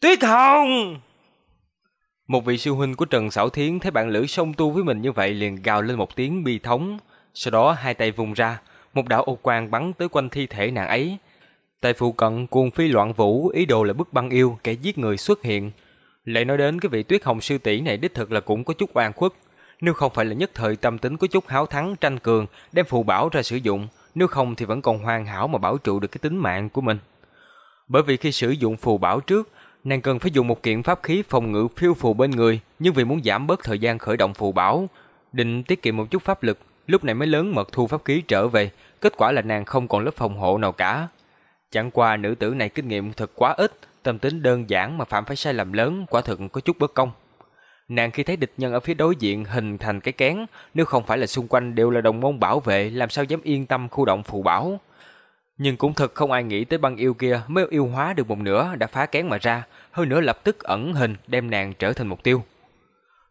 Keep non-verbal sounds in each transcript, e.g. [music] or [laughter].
Tuyết Hồng! Một vị sư huynh của Trần Sảo Thiến thấy bạn lữ song tu với mình như vậy liền gào lên một tiếng bi thống. Sau đó hai tay vùng ra, một đạo ô quang bắn tới quanh thi thể nàng ấy. Tại phụ cận cuồng phi loạn vũ, ý đồ là bức băng yêu, kẻ giết người xuất hiện. Lại nói đến cái vị tuyết hồng sư tỷ này đích thực là cũng có chút oan khuất. Nếu không phải là nhất thời tâm tính có chút háo thắng tranh cường, đem phù bảo ra sử dụng, nếu không thì vẫn còn hoàn hảo mà bảo trụ được cái tính mạng của mình. Bởi vì khi sử dụng phù bảo trước, nàng cần phải dùng một kiện pháp khí phòng ngự phiêu phù bên người, nhưng vì muốn giảm bớt thời gian khởi động phù bảo, định tiết kiệm một chút pháp lực, lúc này mới lớn mật thu pháp khí trở về, kết quả là nàng không còn lớp phòng hộ nào cả. Chẳng qua nữ tử này kinh nghiệm thật quá ít, tâm tính đơn giản mà phạm phải sai lầm lớn, quả thực có chút bất công. Nàng khi thấy địch nhân ở phía đối diện hình thành cái kén, nếu không phải là xung quanh đều là đồng môn bảo vệ, làm sao dám yên tâm khu động phù bảo. Nhưng cũng thật không ai nghĩ tới băng yêu kia mới yêu hóa được một nửa đã phá kén mà ra, hơn nữa lập tức ẩn hình đem nàng trở thành mục tiêu.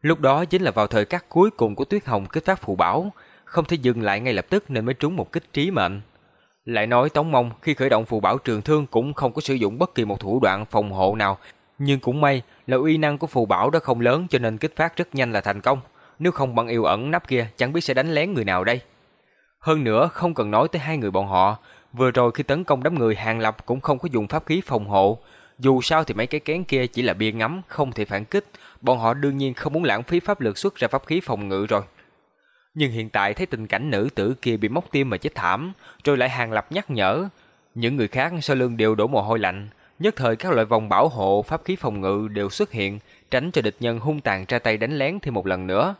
Lúc đó chính là vào thời khắc cuối cùng của Tuyết Hồng kích phát phù bảo, không thể dừng lại ngay lập tức nên mới trúng một kích trí mệnh. Lại nói Tống Mông khi khởi động phù bảo trường thương cũng không có sử dụng bất kỳ một thủ đoạn phòng hộ nào, nhưng cũng may là uy năng của phù bảo đó không lớn cho nên kích phát rất nhanh là thành công. Nếu không băng yêu ẩn nắp kia chẳng biết sẽ đánh lén người nào đây. Hơn nữa không cần nói tới hai người bọn họ, vừa rồi khi tấn công đám người hàng lập cũng không có dùng pháp khí phòng hộ. Dù sao thì mấy cái kén kia chỉ là bia ngắm, không thể phản kích. Bọn họ đương nhiên không muốn lãng phí pháp lực xuất ra pháp khí phòng ngự rồi. Nhưng hiện tại thấy tình cảnh nữ tử kia bị móc tim mà chết thảm, rồi lại hàng lập nhắc nhở. Những người khác sau lưng đều đổ mồ hôi lạnh, nhất thời các loại vòng bảo hộ, pháp khí phòng ngự đều xuất hiện, tránh cho địch nhân hung tàn ra tay đánh lén thêm một lần nữa.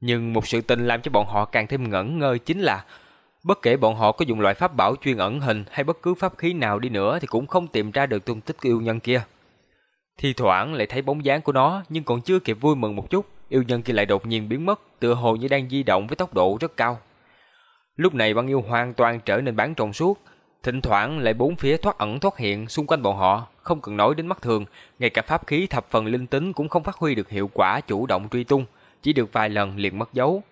Nhưng một sự tình làm cho bọn họ càng thêm ngẩn ngơ chính là bất kể bọn họ có dùng loại pháp bảo chuyên ẩn hình hay bất cứ pháp khí nào đi nữa thì cũng không tìm ra được tung tích của yêu nhân kia. Thi thoảng lại thấy bóng dáng của nó nhưng còn chưa kịp vui mừng một chút, yêu nhân kia lại đột nhiên biến mất, tựa hồ như đang di động với tốc độ rất cao. Lúc này băng yêu hoàn toàn trở nên bán trong suốt, thỉnh thoảng lại bốn phía thoát ẩn thoát hiện xung quanh bọn họ, không cần nói đến mắt thường, ngay cả pháp khí thập phần linh tính cũng không phát huy được hiệu quả chủ động truy tung, chỉ được vài lần liền mất dấu.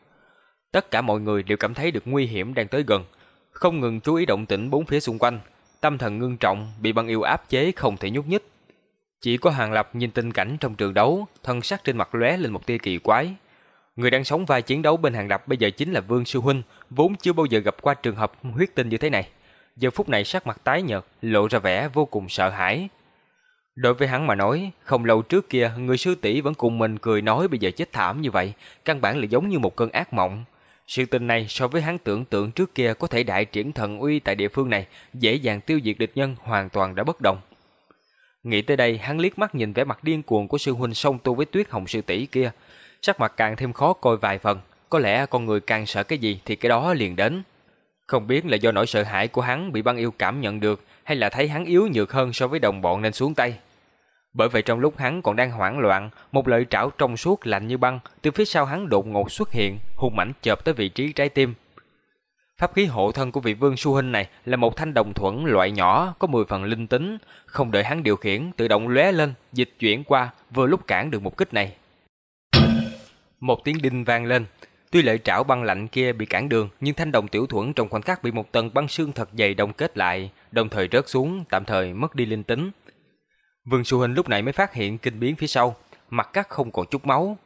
Tất cả mọi người đều cảm thấy được nguy hiểm đang tới gần, không ngừng chú ý động tĩnh bốn phía xung quanh, tâm thần ngưng trọng, bị băng yêu áp chế không thể nhúc nhích. Chỉ có Hàng Lập nhìn tình cảnh trong trường đấu, thân sắc trên mặt lóe lên một tia kỳ quái. Người đang sống vai chiến đấu bên Hàng Lập bây giờ chính là Vương Sư Huynh, vốn chưa bao giờ gặp qua trường hợp huyết tinh như thế này. Giờ phút này sắc mặt tái nhợt, lộ ra vẻ vô cùng sợ hãi. Đối với hắn mà nói, không lâu trước kia, người sư tỷ vẫn cùng mình cười nói bây giờ chết thảm như vậy, căn bản là giống như một cơn ác mộng. Sự tình này so với hắn tưởng tượng trước kia có thể đại triển thần uy tại địa phương này, dễ dàng tiêu diệt địch nhân hoàn toàn đã bất động. Nghĩ tới đây, hắn liếc mắt nhìn vẻ mặt điên cuồng của sư huynh song tu với Tuyết Hồng sư tỷ kia, sắc mặt càng thêm khó coi vài phần, có lẽ con người càng sợ cái gì thì cái đó liền đến. Không biết là do nỗi sợ hãi của hắn bị băng yêu cảm nhận được hay là thấy hắn yếu nhược hơn so với đồng bọn nên xuống tay. Bởi vậy trong lúc hắn còn đang hoảng loạn, một lợi trảo trong suốt lạnh như băng từ phía sau hắn đột ngột xuất hiện, hung mãnh chộp tới vị trí trái tim. Pháp khí hộ thân của vị vương su huynh này là một thanh đồng thuẫn loại nhỏ có 10 phần linh tính, không đợi hắn điều khiển, tự động lóe lên, dịch chuyển qua, vừa lúc cản được một kích này. Một tiếng đinh vang lên, tuy lợi trảo băng lạnh kia bị cản đường, nhưng thanh đồng tiểu thuẫn trong khoảnh khắc bị một tầng băng xương thật dày đông kết lại, đồng thời rớt xuống, tạm thời mất đi linh tính. Vương Su Hình lúc này mới phát hiện kinh biến phía sau, mặt cắt không còn chút máu.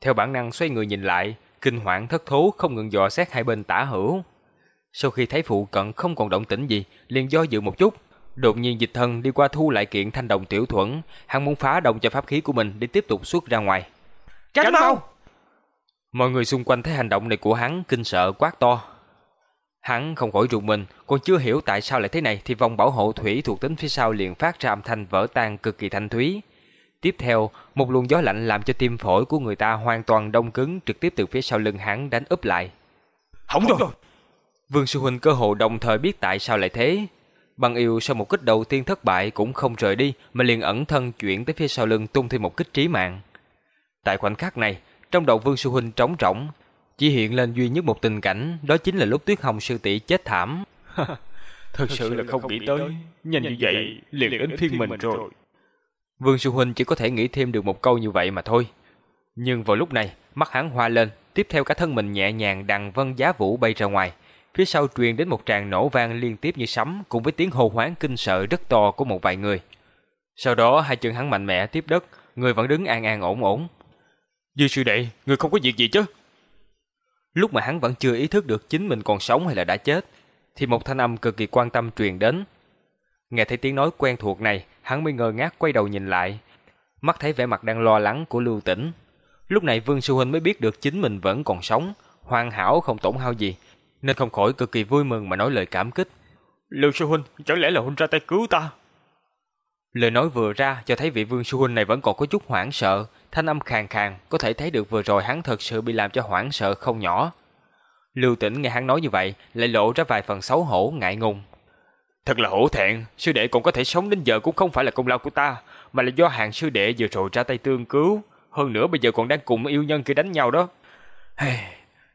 Theo bản năng xoay người nhìn lại, kinh hoảng thất thố không ngừng dò xét hai bên tả hữu. Sau khi thấy phụ cận không còn động tĩnh gì, liền do dự một chút, đột nhiên dịch thân đi qua thu lại kiện thanh đồng tiểu thuẫn, hắn muốn phá động cho pháp khí của mình để tiếp tục xuất ra ngoài. Tránh mau! Mọi người xung quanh thấy hành động này của hắn kinh sợ quát to. Hắn không khỏi rùng mình, còn chưa hiểu tại sao lại thế này thì vòng bảo hộ thủy thuộc tính phía sau liền phát ra âm thanh vỡ tan cực kỳ thanh thúy. Tiếp theo, một luồng gió lạnh làm cho tim phổi của người ta hoàn toàn đông cứng trực tiếp từ phía sau lưng hắn đánh úp lại. Hỏng rồi! Vương Sư Huynh cơ hồ đồng thời biết tại sao lại thế. Băng yêu sau một kích đầu tiên thất bại cũng không rời đi mà liền ẩn thân chuyển tới phía sau lưng tung thêm một kích trí mạng. Tại khoảnh khắc này, trong đầu Vương Sư Huynh trống rỗng, chỉ hiện lên duy nhất một tình cảnh, đó chính là lúc Tuyết Hồng sư tỷ chết thảm. [laughs] Thật sự là không nghĩ tới, nhanh như vậy liền đến phiên mình rồi. Vương Sư Huynh chỉ có thể nghĩ thêm được một câu như vậy mà thôi. Nhưng vào lúc này, mắt hắn hoa lên, tiếp theo cả thân mình nhẹ nhàng đằng vân giá vũ bay ra ngoài. Phía sau truyền đến một tràng nổ vang liên tiếp như sấm cùng với tiếng hô hoáng kinh sợ rất to của một vài người. Sau đó hai chân hắn mạnh mẽ tiếp đất, người vẫn đứng an an ổn ổn. Dư sư đệ, người không có việc gì chứ? Lúc mà hắn vẫn chưa ý thức được chính mình còn sống hay là đã chết, thì một thanh âm cực kỳ quan tâm truyền đến. Nghe thấy tiếng nói quen thuộc này, hắn mới ngơ ngác quay đầu nhìn lại, mắt thấy vẻ mặt đang lo lắng của Lưu Tĩnh. Lúc này Vương Sư Huynh mới biết được chính mình vẫn còn sống, hoàn hảo không tổn hao gì, nên không khỏi cực kỳ vui mừng mà nói lời cảm kích. Lưu Sư Huynh, chẳng lẽ là huynh ra tay cứu ta? Lời nói vừa ra cho thấy vị Vương Sư Huynh này vẫn còn có chút hoảng sợ, thanh âm khàn khàn, có thể thấy được vừa rồi hắn thật sự bị làm cho hoảng sợ không nhỏ. Lưu Tĩnh nghe hắn nói như vậy, lại lộ ra vài phần xấu hổ, ngại ngùng. Thật là hổ thẹn, sư đệ còn có thể sống đến giờ cũng không phải là công lao của ta, mà là do hàng sư đệ vừa rồi ra tay tương cứu. Hơn nữa bây giờ còn đang cùng yêu nhân kia đánh nhau đó. Hey,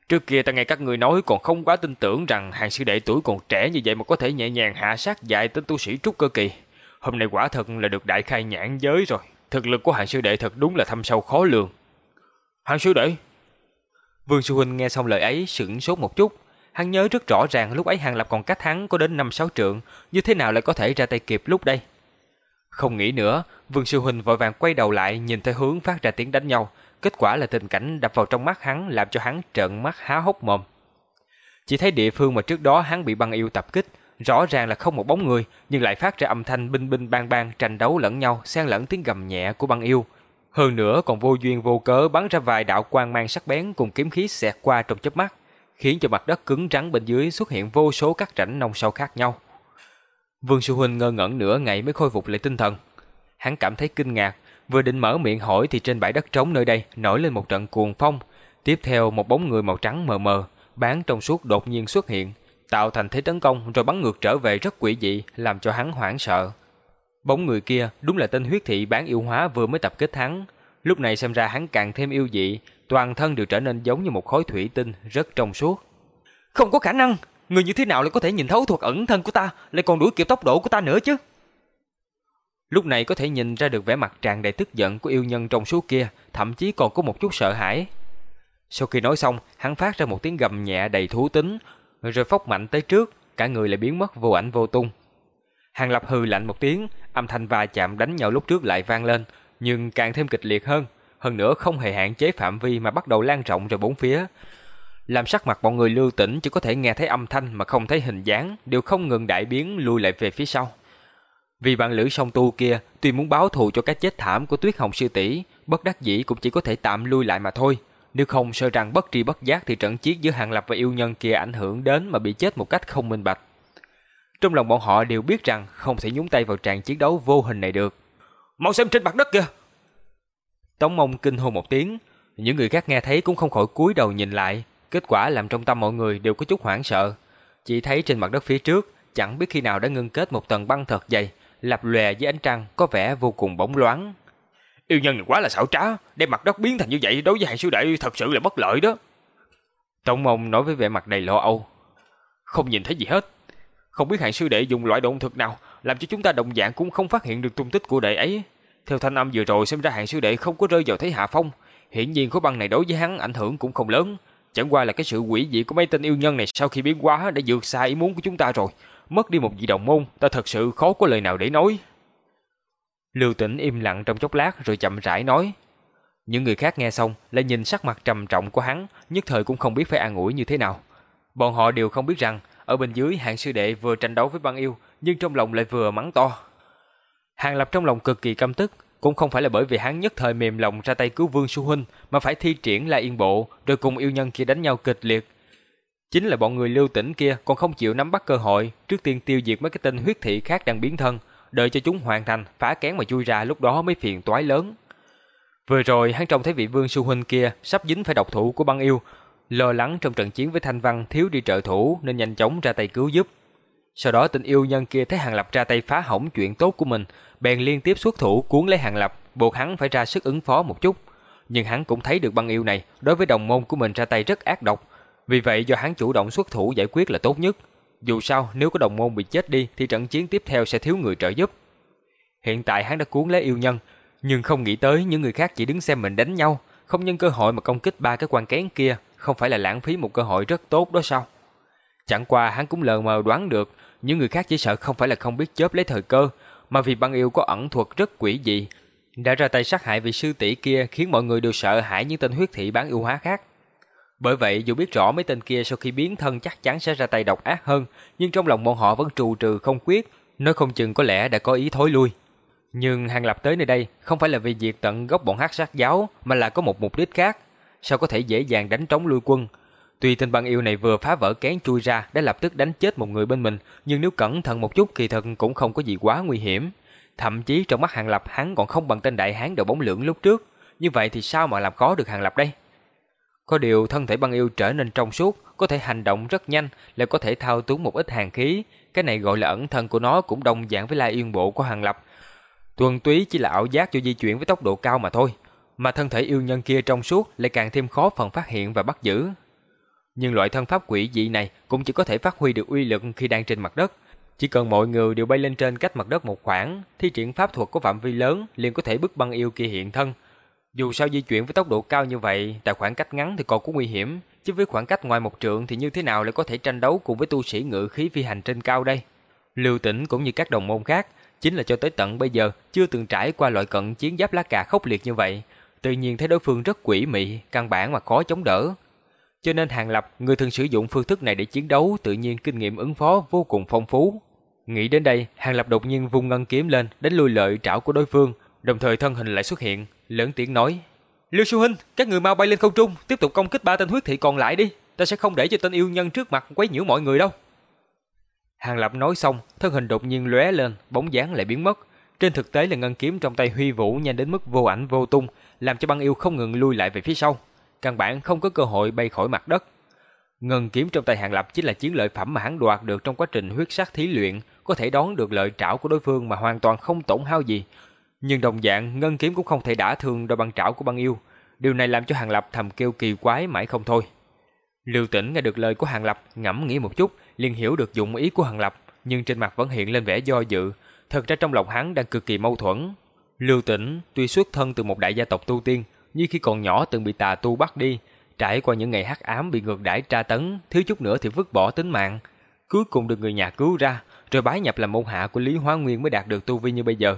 trước kia ta nghe các người nói còn không quá tin tưởng rằng hàng sư đệ tuổi còn trẻ như vậy mà có thể nhẹ nhàng hạ sát dạy tên tu sĩ trúc cơ kỳ. Hôm nay quả thật là được đại khai nhãn giới rồi. Thực lực của hạng sư đệ thật đúng là thâm sâu khó lường. Hạng sư đệ? Vương Sư Huynh nghe xong lời ấy sững sốt một chút. Hắn nhớ rất rõ ràng lúc ấy Hàng Lập còn cách hắn có đến 5-6 trượng. Như thế nào lại có thể ra tay kịp lúc đây? Không nghĩ nữa, Vương Sư Huynh vội vàng quay đầu lại nhìn theo hướng phát ra tiếng đánh nhau. Kết quả là tình cảnh đập vào trong mắt hắn làm cho hắn trợn mắt há hốc mồm. Chỉ thấy địa phương mà trước đó hắn bị băng yêu tập kích, rõ ràng là không một bóng người, nhưng lại phát ra âm thanh binh binh bang bang tranh đấu lẫn nhau, xen lẫn tiếng gầm nhẹ của băng yêu. Hơn nữa còn vô duyên vô cớ bắn ra vài đạo quang mang sắc bén cùng kiếm khí xẹt qua trong chớp mắt, khiến cho mặt đất cứng rắn bên dưới xuất hiện vô số các rãnh nông sâu khác nhau. Vương Sư Huynh ngơ ngẩn nửa ngày mới khôi phục lại tinh thần. Hắn cảm thấy kinh ngạc, vừa định mở miệng hỏi thì trên bãi đất trống nơi đây nổi lên một trận cuồng phong. Tiếp theo một bóng người màu trắng mờ mờ, bán trong suốt đột nhiên xuất hiện, tạo thành thế tấn công rồi bắn ngược trở về rất quỷ dị, làm cho hắn hoảng sợ. Bóng người kia đúng là tên huyết thị bán yêu hóa vừa mới tập kết hắn. Lúc này xem ra hắn càng thêm yêu dị, toàn thân đều trở nên giống như một khối thủy tinh rất trong suốt. Không có khả năng, người như thế nào lại có thể nhìn thấu thuật ẩn thân của ta, lại còn đuổi kịp tốc độ của ta nữa chứ? Lúc này có thể nhìn ra được vẻ mặt tràn đầy tức giận của yêu nhân trong số kia, thậm chí còn có một chút sợ hãi. Sau khi nói xong, hắn phát ra một tiếng gầm nhẹ đầy thú tính, rồi phốc mạnh tới trước, cả người lại biến mất vô ảnh vô tung. Hàng Lập hừ lạnh một tiếng, âm thanh va chạm đánh nhau lúc trước lại vang lên, nhưng càng thêm kịch liệt hơn, hơn nữa không hề hạn chế phạm vi mà bắt đầu lan rộng ra bốn phía. Làm sắc mặt bọn người lưu tỉnh chỉ có thể nghe thấy âm thanh mà không thấy hình dáng, đều không ngừng đại biến lùi lại về phía sau. Vì bạn lữ song tu kia tuy muốn báo thù cho cái chết thảm của Tuyết Hồng sư tỷ, bất đắc dĩ cũng chỉ có thể tạm lui lại mà thôi. Nếu không sợ rằng bất tri bất giác thì trận chiến giữa Hàng Lập và yêu nhân kia ảnh hưởng đến mà bị chết một cách không minh bạch. Trong lòng bọn họ đều biết rằng không thể nhúng tay vào tràng chiến đấu vô hình này được. Mau xem trên mặt đất kìa! Tống mông kinh hô một tiếng, những người khác nghe thấy cũng không khỏi cúi đầu nhìn lại, kết quả làm trong tâm mọi người đều có chút hoảng sợ. Chỉ thấy trên mặt đất phía trước, chẳng biết khi nào đã ngưng kết một tầng băng thật dày, lập lòe với ánh trăng có vẻ vô cùng bóng loáng. Yêu nhân này quá là xảo trá, đem mặt đất biến thành như vậy đối với hàng sư đệ thật sự là bất lợi đó. Tông mông nói với vẻ mặt đầy lo âu. Không nhìn thấy gì hết. Không biết hàng sư đệ dùng loại động thực nào làm cho chúng ta đồng dạng cũng không phát hiện được tung tích của đệ ấy. Theo thanh âm vừa rồi xem ra hàng sư đệ không có rơi vào thế hạ phong. Hiển nhiên khối băng này đối với hắn ảnh hưởng cũng không lớn. Chẳng qua là cái sự quỷ dị của mấy tên yêu nhân này sau khi biến hóa đã vượt xa ý muốn của chúng ta rồi. Mất đi một vị đồng môn, ta thật sự khó có lời nào để nói. Lưu Tĩnh im lặng trong chốc lát rồi chậm rãi nói. Những người khác nghe xong lại nhìn sắc mặt trầm trọng của hắn, nhất thời cũng không biết phải an ủi như thế nào. Bọn họ đều không biết rằng ở bên dưới hạng sư đệ vừa tranh đấu với băng yêu, nhưng trong lòng lại vừa mắng to. Hàng Lập trong lòng cực kỳ căm tức, cũng không phải là bởi vì hắn nhất thời mềm lòng ra tay cứu Vương Xu Huynh, mà phải thi triển La Yên Bộ, rồi cùng yêu nhân kia đánh nhau kịch liệt. Chính là bọn người lưu tỉnh kia còn không chịu nắm bắt cơ hội, trước tiên tiêu diệt mấy cái tên huyết thị khác đang biến thân, đợi cho chúng hoàn thành, phá kén mà chui ra lúc đó mới phiền toái lớn. Vừa rồi hắn trông thấy vị Vương Su Huynh kia sắp dính phải độc thủ của băng yêu, lo lắng trong trận chiến với Thanh Văn thiếu đi trợ thủ nên nhanh chóng ra tay cứu giúp. Sau đó tình yêu nhân kia thấy Hàng Lập ra tay phá hỏng chuyện tốt của mình, bèn liên tiếp xuất thủ cuốn lấy Hàng Lập, buộc hắn phải ra sức ứng phó một chút. Nhưng hắn cũng thấy được băng yêu này đối với đồng môn của mình ra tay rất ác độc, vì vậy do hắn chủ động xuất thủ giải quyết là tốt nhất. Dù sao nếu có đồng môn bị chết đi thì trận chiến tiếp theo sẽ thiếu người trợ giúp. Hiện tại hắn đã cuốn lấy yêu nhân, nhưng không nghĩ tới những người khác chỉ đứng xem mình đánh nhau, không nhân cơ hội mà công kích ba cái quan kén kia, không phải là lãng phí một cơ hội rất tốt đó sao? Chẳng qua hắn cũng lờ mờ đoán được, những người khác chỉ sợ không phải là không biết chớp lấy thời cơ, mà vì băng yêu có ẩn thuật rất quỷ dị, đã ra tay sát hại vị sư tỷ kia khiến mọi người đều sợ hãi những tên huyết thị bán yêu hóa khác. Bởi vậy dù biết rõ mấy tên kia sau khi biến thân chắc chắn sẽ ra tay độc ác hơn, nhưng trong lòng bọn họ vẫn trù trừ không quyết, nói không chừng có lẽ đã có ý thối lui. Nhưng Hàng Lập tới nơi đây không phải là vì diệt tận gốc bọn hắc sát giáo mà là có một mục đích khác. Sao có thể dễ dàng đánh trống lui quân? Tuy tên băng yêu này vừa phá vỡ kén chui ra đã lập tức đánh chết một người bên mình, nhưng nếu cẩn thận một chút kỳ thật cũng không có gì quá nguy hiểm. Thậm chí trong mắt Hàng Lập hắn còn không bằng tên đại hán đầu bóng lưỡng lúc trước. Như vậy thì sao mà làm khó được Hàng Lập đây? Có điều thân thể băng yêu trở nên trong suốt, có thể hành động rất nhanh, lại có thể thao túng một ít hàng khí. Cái này gọi là ẩn thân của nó cũng đồng dạng với lai yên bộ của Hàng Lập. Tuần túy chỉ là ảo giác cho di chuyển với tốc độ cao mà thôi. Mà thân thể yêu nhân kia trong suốt lại càng thêm khó phần phát hiện và bắt giữ. Nhưng loại thân pháp quỷ dị này cũng chỉ có thể phát huy được uy lực khi đang trên mặt đất. Chỉ cần mọi người đều bay lên trên cách mặt đất một khoảng, thi triển pháp thuật có phạm vi lớn liền có thể bức băng yêu kia hiện thân. Dù sao di chuyển với tốc độ cao như vậy, tại khoảng cách ngắn thì còn có nguy hiểm, chứ với khoảng cách ngoài một trượng thì như thế nào lại có thể tranh đấu cùng với tu sĩ ngự khí phi hành trên cao đây? Lưu Tĩnh cũng như các đồng môn khác, chính là cho tới tận bây giờ chưa từng trải qua loại cận chiến giáp lá cà khốc liệt như vậy, tự nhiên thấy đối phương rất quỷ mị, căn bản mà khó chống đỡ. Cho nên Hàng Lập, người thường sử dụng phương thức này để chiến đấu, tự nhiên kinh nghiệm ứng phó vô cùng phong phú. Nghĩ đến đây, Hàng Lập đột nhiên vung ngân kiếm lên, đánh lui lợi trảo của đối phương, đồng thời thân hình lại xuất hiện, lớn tiếng nói: "Lưu Sư huynh, các người mau bay lên không trung, tiếp tục công kích ba tên huyết thị còn lại đi, ta sẽ không để cho tên yêu nhân trước mặt quấy nhiễu mọi người đâu." Hàng Lập nói xong, thân hình đột nhiên lóe lên, bóng dáng lại biến mất. Trên thực tế là ngân kiếm trong tay huy vũ nhanh đến mức vô ảnh vô tung, làm cho băng yêu không ngừng lui lại về phía sau, căn bản không có cơ hội bay khỏi mặt đất. Ngân kiếm trong tay Hàng Lập chính là chiến lợi phẩm mà hắn đoạt được trong quá trình huyết sát thí luyện, có thể đón được lợi trảo của đối phương mà hoàn toàn không tổn hao gì. Nhưng đồng dạng, ngân kiếm cũng không thể đả thương đôi băng trảo của băng yêu. Điều này làm cho Hàng Lập thầm kêu kỳ quái mãi không thôi. Lưu Tĩnh nghe được lời của Hàng Lập, ngẫm nghĩ một chút, liền hiểu được dụng ý của Hàng Lập, nhưng trên mặt vẫn hiện lên vẻ do dự. Thật ra trong lòng hắn đang cực kỳ mâu thuẫn. Lưu Tĩnh tuy xuất thân từ một đại gia tộc tu tiên, nhưng khi còn nhỏ từng bị tà tu bắt đi, trải qua những ngày hắc ám bị ngược đãi tra tấn, thiếu chút nữa thì vứt bỏ tính mạng. Cuối cùng được người nhà cứu ra, rồi bái nhập làm môn hạ của Lý Hóa Nguyên mới đạt được tu vi như bây giờ.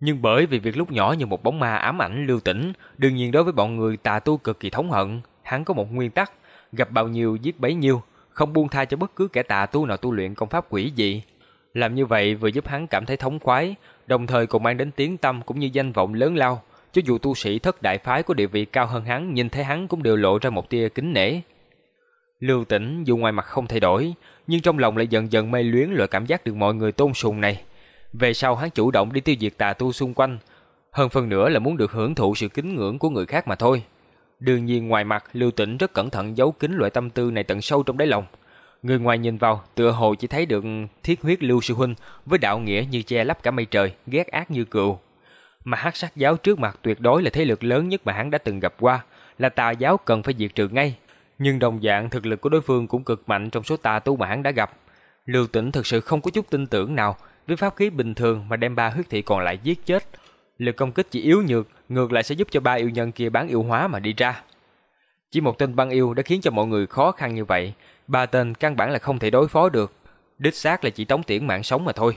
Nhưng bởi vì việc lúc nhỏ như một bóng ma ám ảnh lưu tĩnh, đương nhiên đối với bọn người tà tu cực kỳ thống hận, hắn có một nguyên tắc, gặp bao nhiêu giết bấy nhiêu, không buông tha cho bất cứ kẻ tà tu nào tu luyện công pháp quỷ dị. Làm như vậy vừa giúp hắn cảm thấy thống khoái, đồng thời còn mang đến tiếng tâm cũng như danh vọng lớn lao, cho dù tu sĩ thất đại phái có địa vị cao hơn hắn, nhìn thấy hắn cũng đều lộ ra một tia kính nể. Lưu Tĩnh dù ngoài mặt không thay đổi, nhưng trong lòng lại dần dần mê luyến loại cảm giác được mọi người tôn sùng này. Về sau hắn chủ động đi tiêu diệt tà tu xung quanh, hơn phần nữa là muốn được hưởng thụ sự kính ngưỡng của người khác mà thôi. Đương nhiên ngoài mặt, Lưu Tĩnh rất cẩn thận giấu kín loại tâm tư này tận sâu trong đáy lòng. Người ngoài nhìn vào, tựa hồ chỉ thấy được thiết huyết Lưu sư huynh với đạo nghĩa như che lấp cả mây trời, ghét ác như cừu. Mà Hắc Sát giáo trước mặt tuyệt đối là thế lực lớn nhất mà hắn đã từng gặp qua, là tà giáo cần phải diệt trừ ngay. Nhưng đồng dạng thực lực của đối phương cũng cực mạnh trong số tà tu mà hắn đã gặp. Lưu Tĩnh thực sự không có chút tin tưởng nào với pháp khí bình thường mà đem ba huyết thị còn lại giết chết. Lực công kích chỉ yếu nhược, ngược lại sẽ giúp cho ba yêu nhân kia bán yêu hóa mà đi ra. Chỉ một tên băng yêu đã khiến cho mọi người khó khăn như vậy, ba tên căn bản là không thể đối phó được. Đích xác là chỉ tống tiễn mạng sống mà thôi.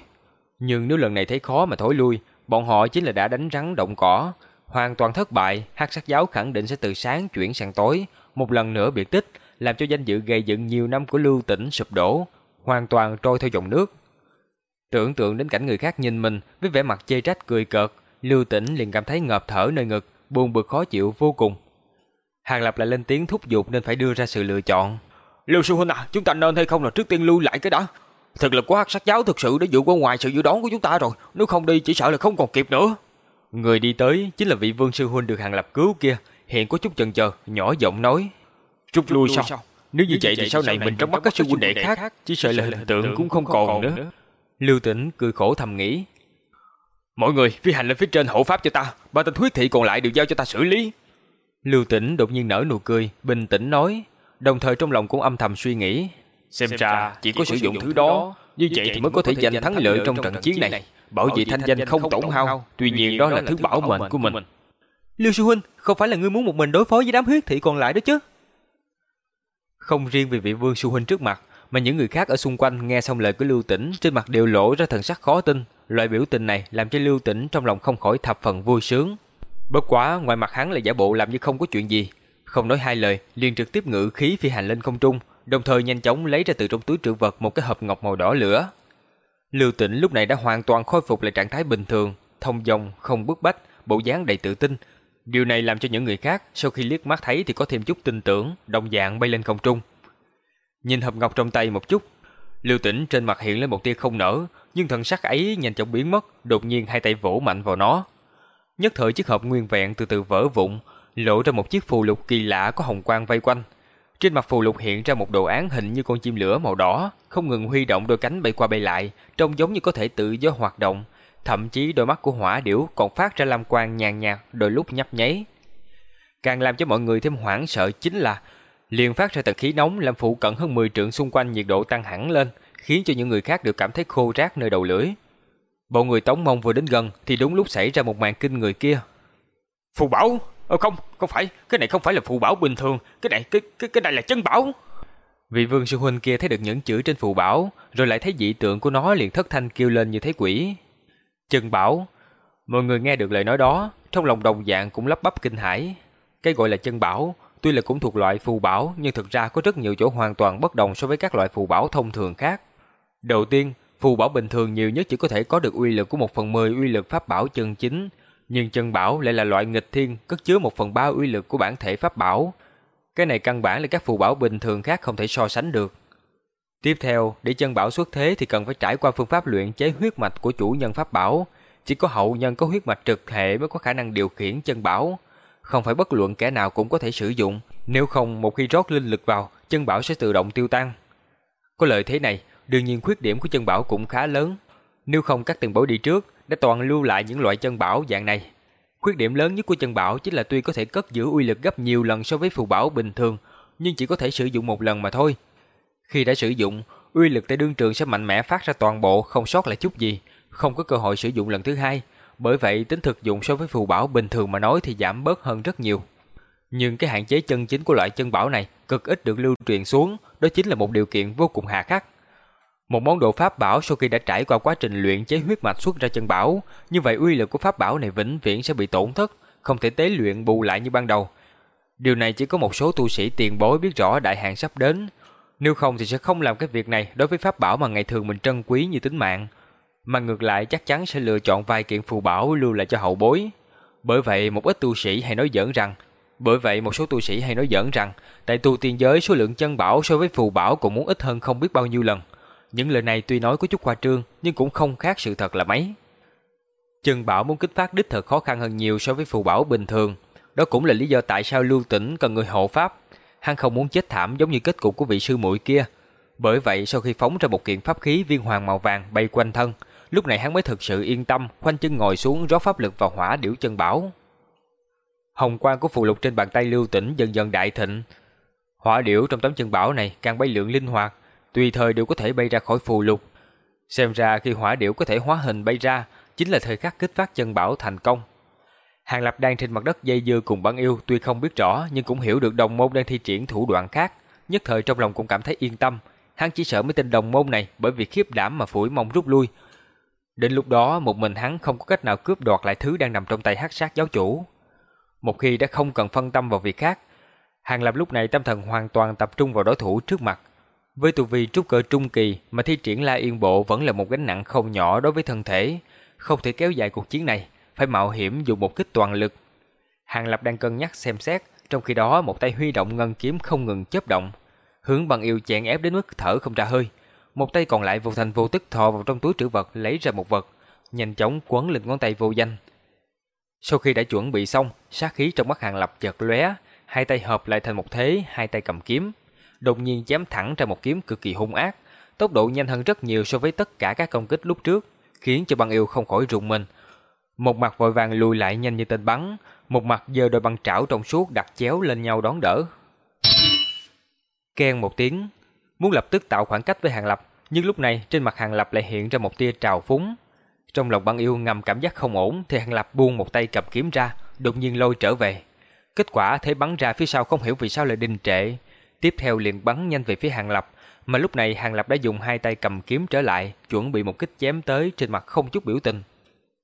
Nhưng nếu lần này thấy khó mà thối lui, bọn họ chính là đã đánh rắn động cỏ, hoàn toàn thất bại, Hắc Sát giáo khẳng định sẽ từ sáng chuyển sang tối, một lần nữa biệt tích, làm cho danh dự gây dựng nhiều năm của Lưu tỉnh sụp đổ, hoàn toàn trôi theo dòng nước. Tưởng tượng đến cảnh người khác nhìn mình với vẻ mặt chê trách cười cợt, Lưu Tĩnh liền cảm thấy ngợp thở nơi ngực, buồn bực khó chịu vô cùng. Hàng Lập lại lên tiếng thúc giục nên phải đưa ra sự lựa chọn. Lưu sư huynh à, chúng ta nên hay không là trước tiên lưu lại cái đó. Thực lực của hắc sát giáo thực sự đã vượt qua ngoài sự dự đoán của chúng ta rồi, nếu không đi chỉ sợ là không còn kịp nữa. Người đi tới chính là vị vương sư huynh được Hàng Lập cứu kia, hiện có chút chần chờ, nhỏ giọng nói: "Rút lui sao? Nếu như vậy thì sau này mình trong mắt các sư huynh đệ khác, chỉ sợ là hình tượng cũng không còn nữa." Lưu Tĩnh cười khổ thầm nghĩ. Mọi người phi hành lên phía trên hộ pháp cho ta, ba tên huyết thị còn lại đều giao cho ta xử lý. Lưu Tĩnh đột nhiên nở nụ cười, bình tĩnh nói, đồng thời trong lòng cũng âm thầm suy nghĩ. Xem ra chỉ có sử dụng thứ đó, như vậy thì mới có thể giành thắng lợi trong trận chiến này, bảo vệ thanh danh không tổn hao. Tuy nhiên đó là thứ bảo mệnh của mình. Lưu sư huynh, không phải là ngươi muốn một mình đối phó với đám huyết thị còn lại đó chứ? Không riêng vì vị vương sư huynh trước mặt, mà những người khác ở xung quanh nghe xong lời của Lưu Tĩnh trên mặt đều lộ ra thần sắc khó tin, loại biểu tình này làm cho Lưu Tĩnh trong lòng không khỏi thập phần vui sướng. Bất quá, ngoài mặt hắn là giả bộ làm như không có chuyện gì, không nói hai lời, liền trực tiếp ngự khí phi hành lên không trung, đồng thời nhanh chóng lấy ra từ trong túi trữ vật một cái hộp ngọc màu đỏ lửa. Lưu Tĩnh lúc này đã hoàn toàn khôi phục lại trạng thái bình thường, thông dong, không bức bách, bộ dáng đầy tự tin. Điều này làm cho những người khác sau khi liếc mắt thấy thì có thêm chút tin tưởng, đồng dạng bay lên không trung. Nhìn hộp ngọc trong tay một chút, Lưu Tĩnh trên mặt hiện lên một tia không nở, nhưng thần sắc ấy nhanh chóng biến mất, đột nhiên hai tay vỗ mạnh vào nó. Nhất thời chiếc hộp nguyên vẹn từ từ vỡ vụn, lộ ra một chiếc phù lục kỳ lạ có hồng quang vây quanh. Trên mặt phù lục hiện ra một đồ án hình như con chim lửa màu đỏ, không ngừng huy động đôi cánh bay qua bay lại, trông giống như có thể tự do hoạt động, thậm chí đôi mắt của hỏa điểu còn phát ra lam quang nhàn nhạt, đôi lúc nhấp nháy. Càng làm cho mọi người thêm hoảng sợ chính là liền phát ra tầng khí nóng làm phụ cận hơn 10 trượng xung quanh nhiệt độ tăng hẳn lên, khiến cho những người khác đều cảm thấy khô rát nơi đầu lưỡi. Bộ người Tống Mông vừa đến gần thì đúng lúc xảy ra một màn kinh người kia. Phù bảo? Ờ không, không phải, cái này không phải là phù bảo bình thường, cái này cái cái cái này là chân bảo. Vị vương sư huynh kia thấy được những chữ trên phù bảo, rồi lại thấy dị tượng của nó liền thất thanh kêu lên như thấy quỷ. Chân bảo, mọi người nghe được lời nói đó, trong lòng đồng dạng cũng lắp bắp kinh hãi. Cái gọi là chân bảo, tuy là cũng thuộc loại phù bảo, nhưng thực ra có rất nhiều chỗ hoàn toàn bất đồng so với các loại phù bảo thông thường khác. Đầu tiên, phù bảo bình thường nhiều nhất chỉ có thể có được uy lực của một phần mười uy lực pháp bảo chân chính, nhưng chân bảo lại là loại nghịch thiên, cất chứa một phần ba uy lực của bản thể pháp bảo. Cái này căn bản là các phù bảo bình thường khác không thể so sánh được. Tiếp theo, để chân bảo xuất thế thì cần phải trải qua phương pháp luyện chế huyết mạch của chủ nhân pháp bảo. Chỉ có hậu nhân có huyết mạch trực hệ mới có khả năng điều khiển chân bảo. Không phải bất luận kẻ nào cũng có thể sử dụng. Nếu không, một khi rót linh lực vào, chân bảo sẽ tự động tiêu tan. Có lợi thế này, đương nhiên khuyết điểm của chân bảo cũng khá lớn. Nếu không các tiền bối đi trước, đã toàn lưu lại những loại chân bảo dạng này. Khuyết điểm lớn nhất của chân bảo chính là tuy có thể cất giữ uy lực gấp nhiều lần so với phù bảo bình thường, nhưng chỉ có thể sử dụng một lần mà thôi. Khi đã sử dụng, uy lực tại đương trường sẽ mạnh mẽ phát ra toàn bộ, không sót lại chút gì, không có cơ hội sử dụng lần thứ hai. Bởi vậy, tính thực dụng so với phù bảo bình thường mà nói thì giảm bớt hơn rất nhiều. Nhưng cái hạn chế chân chính của loại chân bảo này cực ít được lưu truyền xuống, đó chính là một điều kiện vô cùng hà khắc. Một món đồ pháp bảo sau khi đã trải qua quá trình luyện chế huyết mạch xuất ra chân bảo, như vậy uy lực của pháp bảo này vĩnh viễn sẽ bị tổn thất, không thể tế luyện bù lại như ban đầu. Điều này chỉ có một số tu sĩ tiền bối biết rõ đại hạn sắp đến, nếu không thì sẽ không làm cái việc này đối với pháp bảo mà ngày thường mình trân quý như tính mạng, mà ngược lại chắc chắn sẽ lựa chọn vài kiện phù bảo lưu lại cho hậu bối. Bởi vậy một ít tu sĩ hay nói giỡn rằng, bởi vậy một số tu sĩ hay nói giỡn rằng, tại tu tiên giới số lượng chân bảo so với phù bảo cũng muốn ít hơn không biết bao nhiêu lần. Những lời này tuy nói có chút khoa trương, nhưng cũng không khác sự thật là mấy. Chân bảo muốn kích phát đích thực khó khăn hơn nhiều so với phù bảo bình thường. Đó cũng là lý do tại sao Lưu Tĩnh cần người hộ pháp. Hắn không muốn chết thảm giống như kết cục của vị sư muội kia. Bởi vậy sau khi phóng ra một kiện pháp khí viên hoàng màu vàng bay quanh thân, lúc này hắn mới thực sự yên tâm, khoanh chân ngồi xuống rót pháp lực vào hỏa điểu chân bảo. Hồng quang của phù lục trên bàn tay Lưu Tĩnh dần dần đại thịnh. Hỏa điểu trong tấm chân bảo này càng bay lượn linh hoạt, tùy thời đều có thể bay ra khỏi phù lục. Xem ra khi hỏa điểu có thể hóa hình bay ra, chính là thời khắc kích phát chân bảo thành công. Hàng Lập đang trên mặt đất dây dưa cùng băng yêu tuy không biết rõ nhưng cũng hiểu được đồng môn đang thi triển thủ đoạn khác. Nhất thời trong lòng cũng cảm thấy yên tâm. Hắn chỉ sợ mấy tên đồng môn này bởi vì khiếp đảm mà phủi mong rút lui. Đến lúc đó một mình hắn không có cách nào cướp đoạt lại thứ đang nằm trong tay hắc sát giáo chủ. Một khi đã không cần phân tâm vào việc khác, Hàng Lập lúc này tâm thần hoàn toàn tập trung vào đối thủ trước mặt. Với tu vi trúc cơ trung kỳ mà thi triển La Yên Bộ vẫn là một gánh nặng không nhỏ đối với thân thể, không thể kéo dài cuộc chiến này, phải mạo hiểm dùng một kích toàn lực. Hàng Lập đang cân nhắc xem xét, trong khi đó một tay huy động ngân kiếm không ngừng chớp động, hướng bằng yêu chèn ép đến mức thở không ra hơi. Một tay còn lại vô thành vô tức thò vào trong túi trữ vật lấy ra một vật, nhanh chóng quấn lên ngón tay vô danh. Sau khi đã chuẩn bị xong, sát khí trong mắt Hàng Lập chợt lóe, hai tay hợp lại thành một thế, hai tay cầm kiếm, đột nhiên chém thẳng ra một kiếm cực kỳ hung ác, tốc độ nhanh hơn rất nhiều so với tất cả các công kích lúc trước, khiến cho băng yêu không khỏi rùng mình. Một mặt vội vàng lùi lại nhanh như tên bắn, một mặt giơ đôi băng trảo trong suốt đặt chéo lên nhau đón đỡ. Ken một tiếng, muốn lập tức tạo khoảng cách với Hàng Lập, nhưng lúc này trên mặt Hàng Lập lại hiện ra một tia trào phúng. Trong lòng băng yêu ngầm cảm giác không ổn thì Hàng Lập buông một tay cầm kiếm ra, đột nhiên lôi trở về. Kết quả thế bắn ra phía sau không hiểu vì sao lại đình trệ, tiếp theo liền bắn nhanh về phía Hàng Lập, mà lúc này Hàng Lập đã dùng hai tay cầm kiếm trở lại, chuẩn bị một kích chém tới trên mặt không chút biểu tình.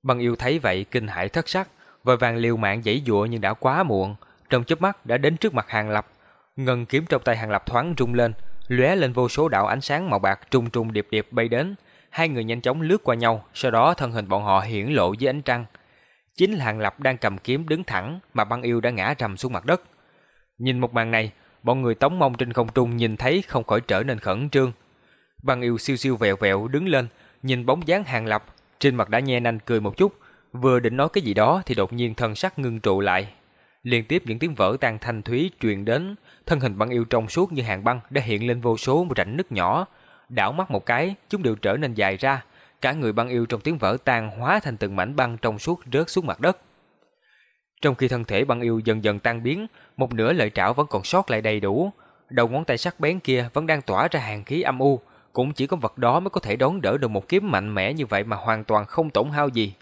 Băng yêu thấy vậy kinh hãi thất sắc, vội vàng liều mạng giãy dụa nhưng đã quá muộn, trong chớp mắt đã đến trước mặt Hàng Lập. Ngân kiếm trong tay Hàng Lập thoáng rung lên, lóe lên vô số đạo ánh sáng màu bạc trùng trùng điệp điệp bay đến. Hai người nhanh chóng lướt qua nhau, sau đó thân hình bọn họ hiển lộ dưới ánh trăng. Chính là Hàng Lập đang cầm kiếm đứng thẳng, mà băng yêu đã ngã trầm xuống mặt đất. Nhìn một màn này, bọn người tống mông trên không trung nhìn thấy không khỏi trở nên khẩn trương. Băng yêu siêu siêu vẹo vẹo đứng lên, nhìn bóng dáng Hàng Lập, trên mặt đã nhe nanh cười một chút, vừa định nói cái gì đó thì đột nhiên thân sắc ngưng trụ lại. Liên tiếp những tiếng vỡ tan thanh thúy truyền đến, thân hình băng yêu trong suốt như hàng băng đã hiện lên vô số một rãnh nứt nhỏ, đảo mắt một cái, chúng đều trở nên dài ra, cả người băng yêu trong tiếng vỡ tan hóa thành từng mảnh băng trong suốt rớt xuống mặt đất. Trong khi thân thể băng yêu dần dần tan biến, một nửa lợi trảo vẫn còn sót lại đầy đủ, đầu ngón tay sắc bén kia vẫn đang tỏa ra hàng khí âm u, cũng chỉ có vật đó mới có thể đón đỡ được một kiếm mạnh mẽ như vậy mà hoàn toàn không tổn hao gì.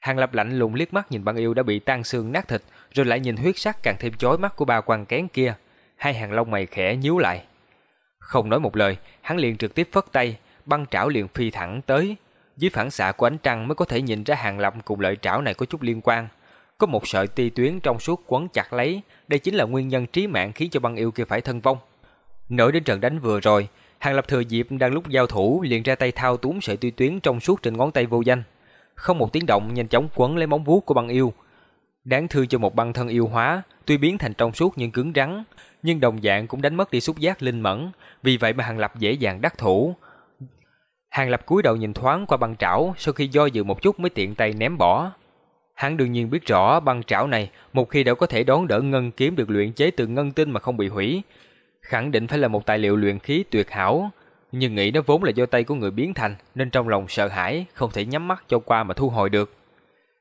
Hàng Lập lạnh lùng liếc mắt nhìn băng yêu đã bị tan xương nát thịt, rồi lại nhìn huyết sắc càng thêm chói mắt của ba quan kén kia, hai hàng lông mày khẽ nhíu lại. Không nói một lời, hắn liền trực tiếp phất tay, băng trảo liền phi thẳng tới. Dưới phản xạ của ánh trăng mới có thể nhìn ra hàng lập cùng lợi trảo này có chút liên quan. Có một sợi ti tuyến trong suốt quấn chặt lấy, đây chính là nguyên nhân trí mạng khiến cho băng yêu kia phải thân vong. Nổi đến trận đánh vừa rồi, hàng lập thừa dịp đang lúc giao thủ liền ra tay thao túng sợi ti tuyến trong suốt trên ngón tay vô danh. Không một tiếng động nhanh chóng quấn lấy móng vuốt của băng yêu. Đáng thương cho một băng thân yêu hóa, tuy biến thành trong suốt nhưng cứng rắn, nhưng đồng dạng cũng đánh mất đi xúc giác linh mẫn, vì vậy mà Hàng Lập dễ dàng đắc thủ. Hàng Lập cúi đầu nhìn thoáng qua băng trảo, sau khi do dự một chút mới tiện tay ném bỏ. Hắn đương nhiên biết rõ băng trảo này, một khi đã có thể đón đỡ ngân kiếm được luyện chế từ ngân tinh mà không bị hủy, khẳng định phải là một tài liệu luyện khí tuyệt hảo. Nhưng nghĩ nó vốn là do tay của người biến thành, nên trong lòng sợ hãi, không thể nhắm mắt cho qua mà thu hồi được.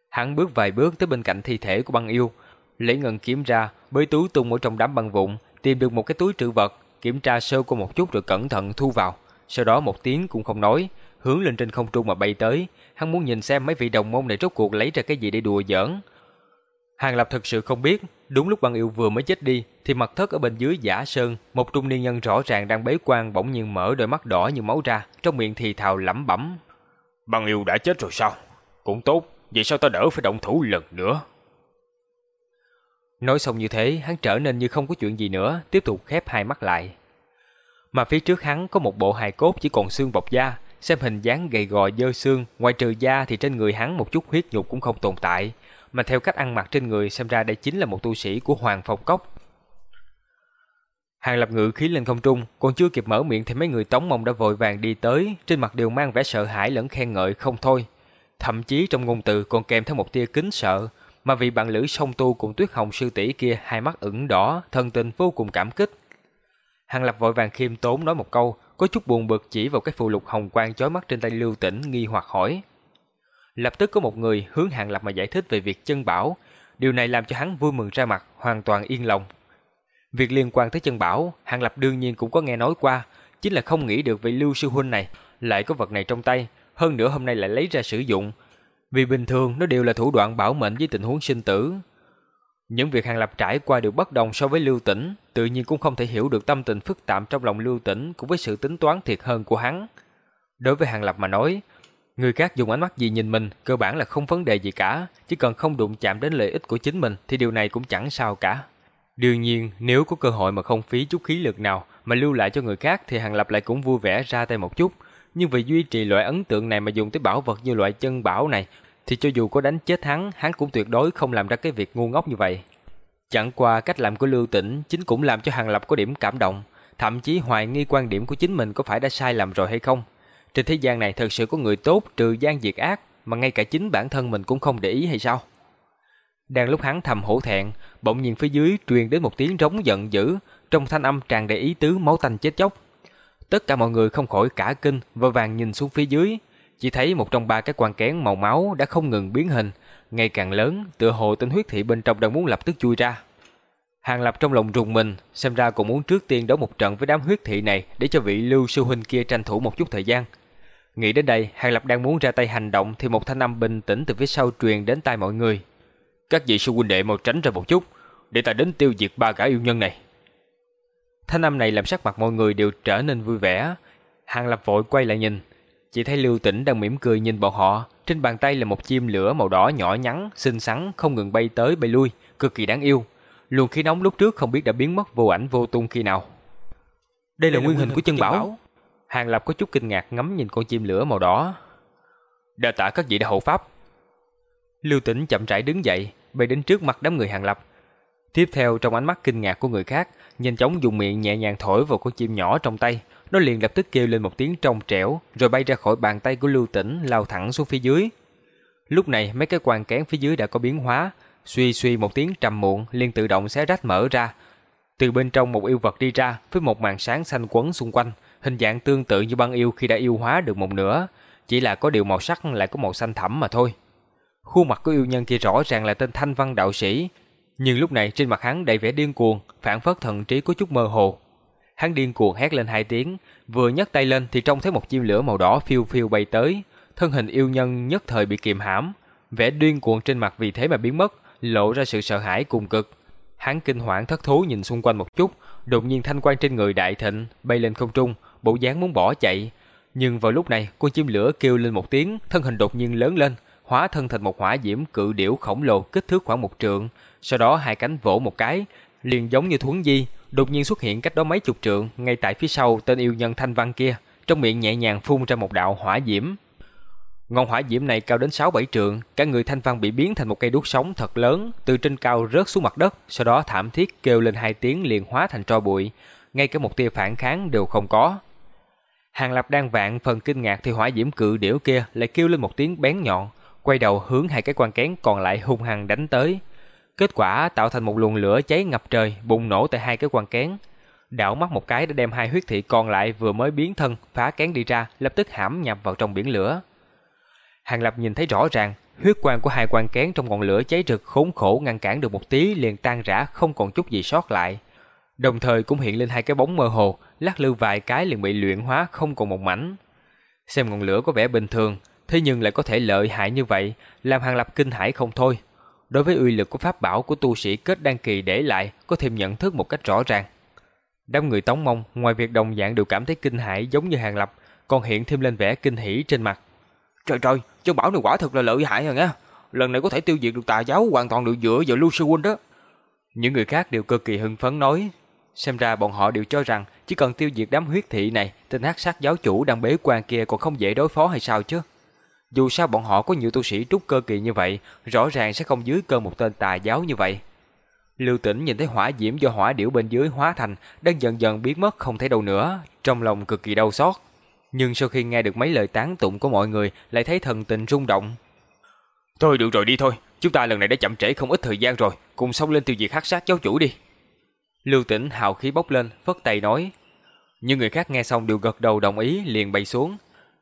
Hắn bước vài bước tới bên cạnh thi thể của băng yêu, lấy ngân kiếm ra, bới túi tung ở trong đám băng vụn, tìm được một cái túi trữ vật, kiểm tra sơ qua một chút rồi cẩn thận thu vào. Sau đó một tiếng cũng không nói, hướng lên trên không trung mà bay tới. Hắn muốn nhìn xem mấy vị đồng môn này rốt cuộc lấy ra cái gì để đùa giỡn. Hàng Lập thực sự không biết, đúng lúc băng yêu vừa mới chết đi, thì mặt thất ở bên dưới giả sơn, một trung niên nhân rõ ràng đang bế quan bỗng nhiên mở đôi mắt đỏ như máu ra, trong miệng thì thào lẩm bẩm. Băng yêu đã chết rồi sao? Cũng tốt, vậy sao ta đỡ phải động thủ lần nữa? Nói xong như thế, hắn trở nên như không có chuyện gì nữa, tiếp tục khép hai mắt lại. Mà phía trước hắn có một bộ hài cốt chỉ còn xương bọc da, xem hình dáng gầy gò dơ xương, ngoài trừ da thì trên người hắn một chút huyết nhục cũng không tồn tại, mà theo cách ăn mặc trên người xem ra đây chính là một tu sĩ của Hoàng Phong Cốc. Hàng lập ngự khí lên không trung, còn chưa kịp mở miệng thì mấy người tống mông đã vội vàng đi tới, trên mặt đều mang vẻ sợ hãi lẫn khen ngợi không thôi. Thậm chí trong ngôn từ còn kèm theo một tia kính sợ, mà vị bạn lữ song tu cùng tuyết hồng sư tỷ kia hai mắt ửng đỏ, thân tình vô cùng cảm kích. Hàng Lập vội vàng khiêm tốn nói một câu, có chút buồn bực chỉ vào cái phù lục hồng quang chói mắt trên tay Lưu Tĩnh nghi hoặc hỏi. Lập tức có một người hướng Hàng Lập mà giải thích về việc chân bảo, điều này làm cho hắn vui mừng ra mặt, hoàn toàn yên lòng. Việc liên quan tới chân bảo, Hàng Lập đương nhiên cũng có nghe nói qua, chính là không nghĩ được vị Lưu sư huynh này lại có vật này trong tay, hơn nữa hôm nay lại lấy ra sử dụng, vì bình thường nó đều là thủ đoạn bảo mệnh với tình huống sinh tử. Những việc Hàng Lập trải qua đều bất đồng so với Lưu Tĩnh, tự nhiên cũng không thể hiểu được tâm tình phức tạp trong lòng Lưu Tĩnh cùng với sự tính toán thiệt hơn của hắn. Đối với Hàng Lập mà nói, người khác dùng ánh mắt gì nhìn mình cơ bản là không vấn đề gì cả, chỉ cần không đụng chạm đến lợi ích của chính mình thì điều này cũng chẳng sao cả. Đương nhiên, nếu có cơ hội mà không phí chút khí lực nào mà lưu lại cho người khác thì Hàng Lập lại cũng vui vẻ ra tay một chút, nhưng vì duy trì loại ấn tượng này mà dùng tới bảo vật như loại chân bảo này, thì cho dù có đánh chết hắn, hắn cũng tuyệt đối không làm ra cái việc ngu ngốc như vậy. Chẳng qua cách làm của Lưu Tĩnh chính cũng làm cho Hàng Lập có điểm cảm động, thậm chí hoài nghi quan điểm của chính mình có phải đã sai lầm rồi hay không. Trên thế gian này thật sự có người tốt trừ gian diệt ác, mà ngay cả chính bản thân mình cũng không để ý hay sao? Đang lúc hắn thầm hổ thẹn, bỗng nhiên phía dưới truyền đến một tiếng rống giận dữ, trong thanh âm tràn đầy ý tứ máu tanh chết chóc. Tất cả mọi người không khỏi cả kinh, vội vàng nhìn xuống phía dưới, chỉ thấy một trong ba cái quan kén màu máu đã không ngừng biến hình, ngày càng lớn, tựa hồ tinh huyết thị bên trong đang muốn lập tức chui ra. Hàng Lập trong lòng rùng mình, xem ra cũng muốn trước tiên đấu một trận với đám huyết thị này để cho vị Lưu sư huynh kia tranh thủ một chút thời gian. Nghĩ đến đây, Hàng Lập đang muốn ra tay hành động thì một thanh âm bình tĩnh từ phía sau truyền đến tai mọi người. Các vị sư huynh đệ mau tránh ra một chút, để ta đến tiêu diệt ba gã yêu nhân này. Thanh âm này làm sắc mặt mọi người đều trở nên vui vẻ. Hàng Lập vội quay lại nhìn, chỉ thấy Lưu Tĩnh đang mỉm cười nhìn bọn họ, trên bàn tay là một chim lửa màu đỏ nhỏ nhắn, xinh xắn không ngừng bay tới bay lui, cực kỳ đáng yêu. Luồng khí nóng lúc trước không biết đã biến mất vô ảnh vô tung khi nào. Đây là, Đây là nguyên hình của chân bảo. bảo. Hàng Lập có chút kinh ngạc ngắm nhìn con chim lửa màu đỏ. Đa tạ các vị đã hộ pháp. Lưu Tĩnh chậm rãi đứng dậy, bay đến trước mặt đám người Hàng Lập. Tiếp theo trong ánh mắt kinh ngạc của người khác, nhanh chóng dùng miệng nhẹ nhàng thổi vào con chim nhỏ trong tay, nó liền lập tức kêu lên một tiếng trong trẻo, rồi bay ra khỏi bàn tay của Lưu Tĩnh, lao thẳng xuống phía dưới. Lúc này mấy cái quan kén phía dưới đã có biến hóa, suy suy một tiếng trầm muộn liền tự động xé rách mở ra. Từ bên trong một yêu vật đi ra với một màn sáng xanh quấn xung quanh, hình dạng tương tự như băng yêu khi đã yêu hóa được một nửa, chỉ là có điều màu sắc lại có màu xanh thẳm mà thôi. Khuôn mặt của yêu nhân kia rõ ràng là tên Thanh Văn đạo sĩ, nhưng lúc này trên mặt hắn đầy vẻ điên cuồng, phản phất thần trí có chút mơ hồ. Hắn điên cuồng hét lên hai tiếng, vừa nhấc tay lên thì trông thấy một chim lửa màu đỏ phiêu phiêu bay tới, thân hình yêu nhân nhất thời bị kiềm hãm, vẻ điên cuồng trên mặt vì thế mà biến mất, lộ ra sự sợ hãi cùng cực. Hắn kinh hoàng thất thú nhìn xung quanh một chút, đột nhiên thanh quang trên người đại thịnh bay lên không trung, bộ dáng muốn bỏ chạy. Nhưng vào lúc này, con chim lửa kêu lên một tiếng, thân hình đột nhiên lớn lên, hóa thân thành một hỏa diễm cự điểu khổng lồ kích thước khoảng một trượng, sau đó hai cánh vỗ một cái, liền giống như thuấn di, đột nhiên xuất hiện cách đó mấy chục trượng, ngay tại phía sau tên yêu nhân thanh văn kia, trong miệng nhẹ nhàng phun ra một đạo hỏa diễm. Ngọn hỏa diễm này cao đến 6-7 trượng, cả người thanh văn bị biến thành một cây đuốc sống thật lớn, từ trên cao rớt xuống mặt đất, sau đó thảm thiết kêu lên hai tiếng liền hóa thành tro bụi, ngay cả một tia phản kháng đều không có. Hàng Lập đang vạn phần kinh ngạc thì hỏa diễm cự điểu kia lại kêu lên một tiếng bén nhọn, quay đầu hướng hai cái quan kén còn lại hung hăng đánh tới. Kết quả tạo thành một luồng lửa cháy ngập trời, bùng nổ tại hai cái quan kén. Đảo mắt một cái đã đem hai huyết thị còn lại vừa mới biến thân, phá kén đi ra, lập tức hãm nhập vào trong biển lửa. Hàng Lập nhìn thấy rõ ràng, huyết quang của hai quan kén trong ngọn lửa cháy rực khốn khổ ngăn cản được một tí liền tan rã không còn chút gì sót lại. Đồng thời cũng hiện lên hai cái bóng mơ hồ, lắc lư vài cái liền bị luyện hóa không còn một mảnh. Xem ngọn lửa có vẻ bình thường, thế nhưng lại có thể lợi hại như vậy, làm Hàng Lập kinh hãi không thôi đối với uy lực của pháp bảo của tu sĩ kết đan kỳ để lại có thêm nhận thức một cách rõ ràng. Đám người Tống Mông ngoài việc đồng dạng đều cảm thấy kinh hãi giống như Hàng Lập, còn hiện thêm lên vẻ kinh hỉ trên mặt. Trời trời, chân bảo này quả thật là lợi hại rồi nha. Lần này có thể tiêu diệt được tà giáo hoàn toàn được dựa vào Sư Huynh đó. Những người khác đều cực kỳ hưng phấn nói. Xem ra bọn họ đều cho rằng chỉ cần tiêu diệt đám huyết thị này, tên hắc sát giáo chủ đang bế quan kia còn không dễ đối phó hay sao chứ. Dù sao bọn họ có nhiều tu sĩ trúc cơ kỳ như vậy, rõ ràng sẽ không dưới cơ một tên tà giáo như vậy. Lưu Tĩnh nhìn thấy hỏa diễm do hỏa điểu bên dưới hóa thành đang dần dần biến mất không thấy đâu nữa, trong lòng cực kỳ đau xót. Nhưng sau khi nghe được mấy lời tán tụng của mọi người, lại thấy thần tình rung động. Thôi được rồi đi thôi, chúng ta lần này đã chậm trễ không ít thời gian rồi, cùng xông lên tiêu diệt hắc sát giáo chủ đi. Lưu Tĩnh hào khí bốc lên, phất tay nói. Những người khác nghe xong đều gật đầu đồng ý, liền bay xuống.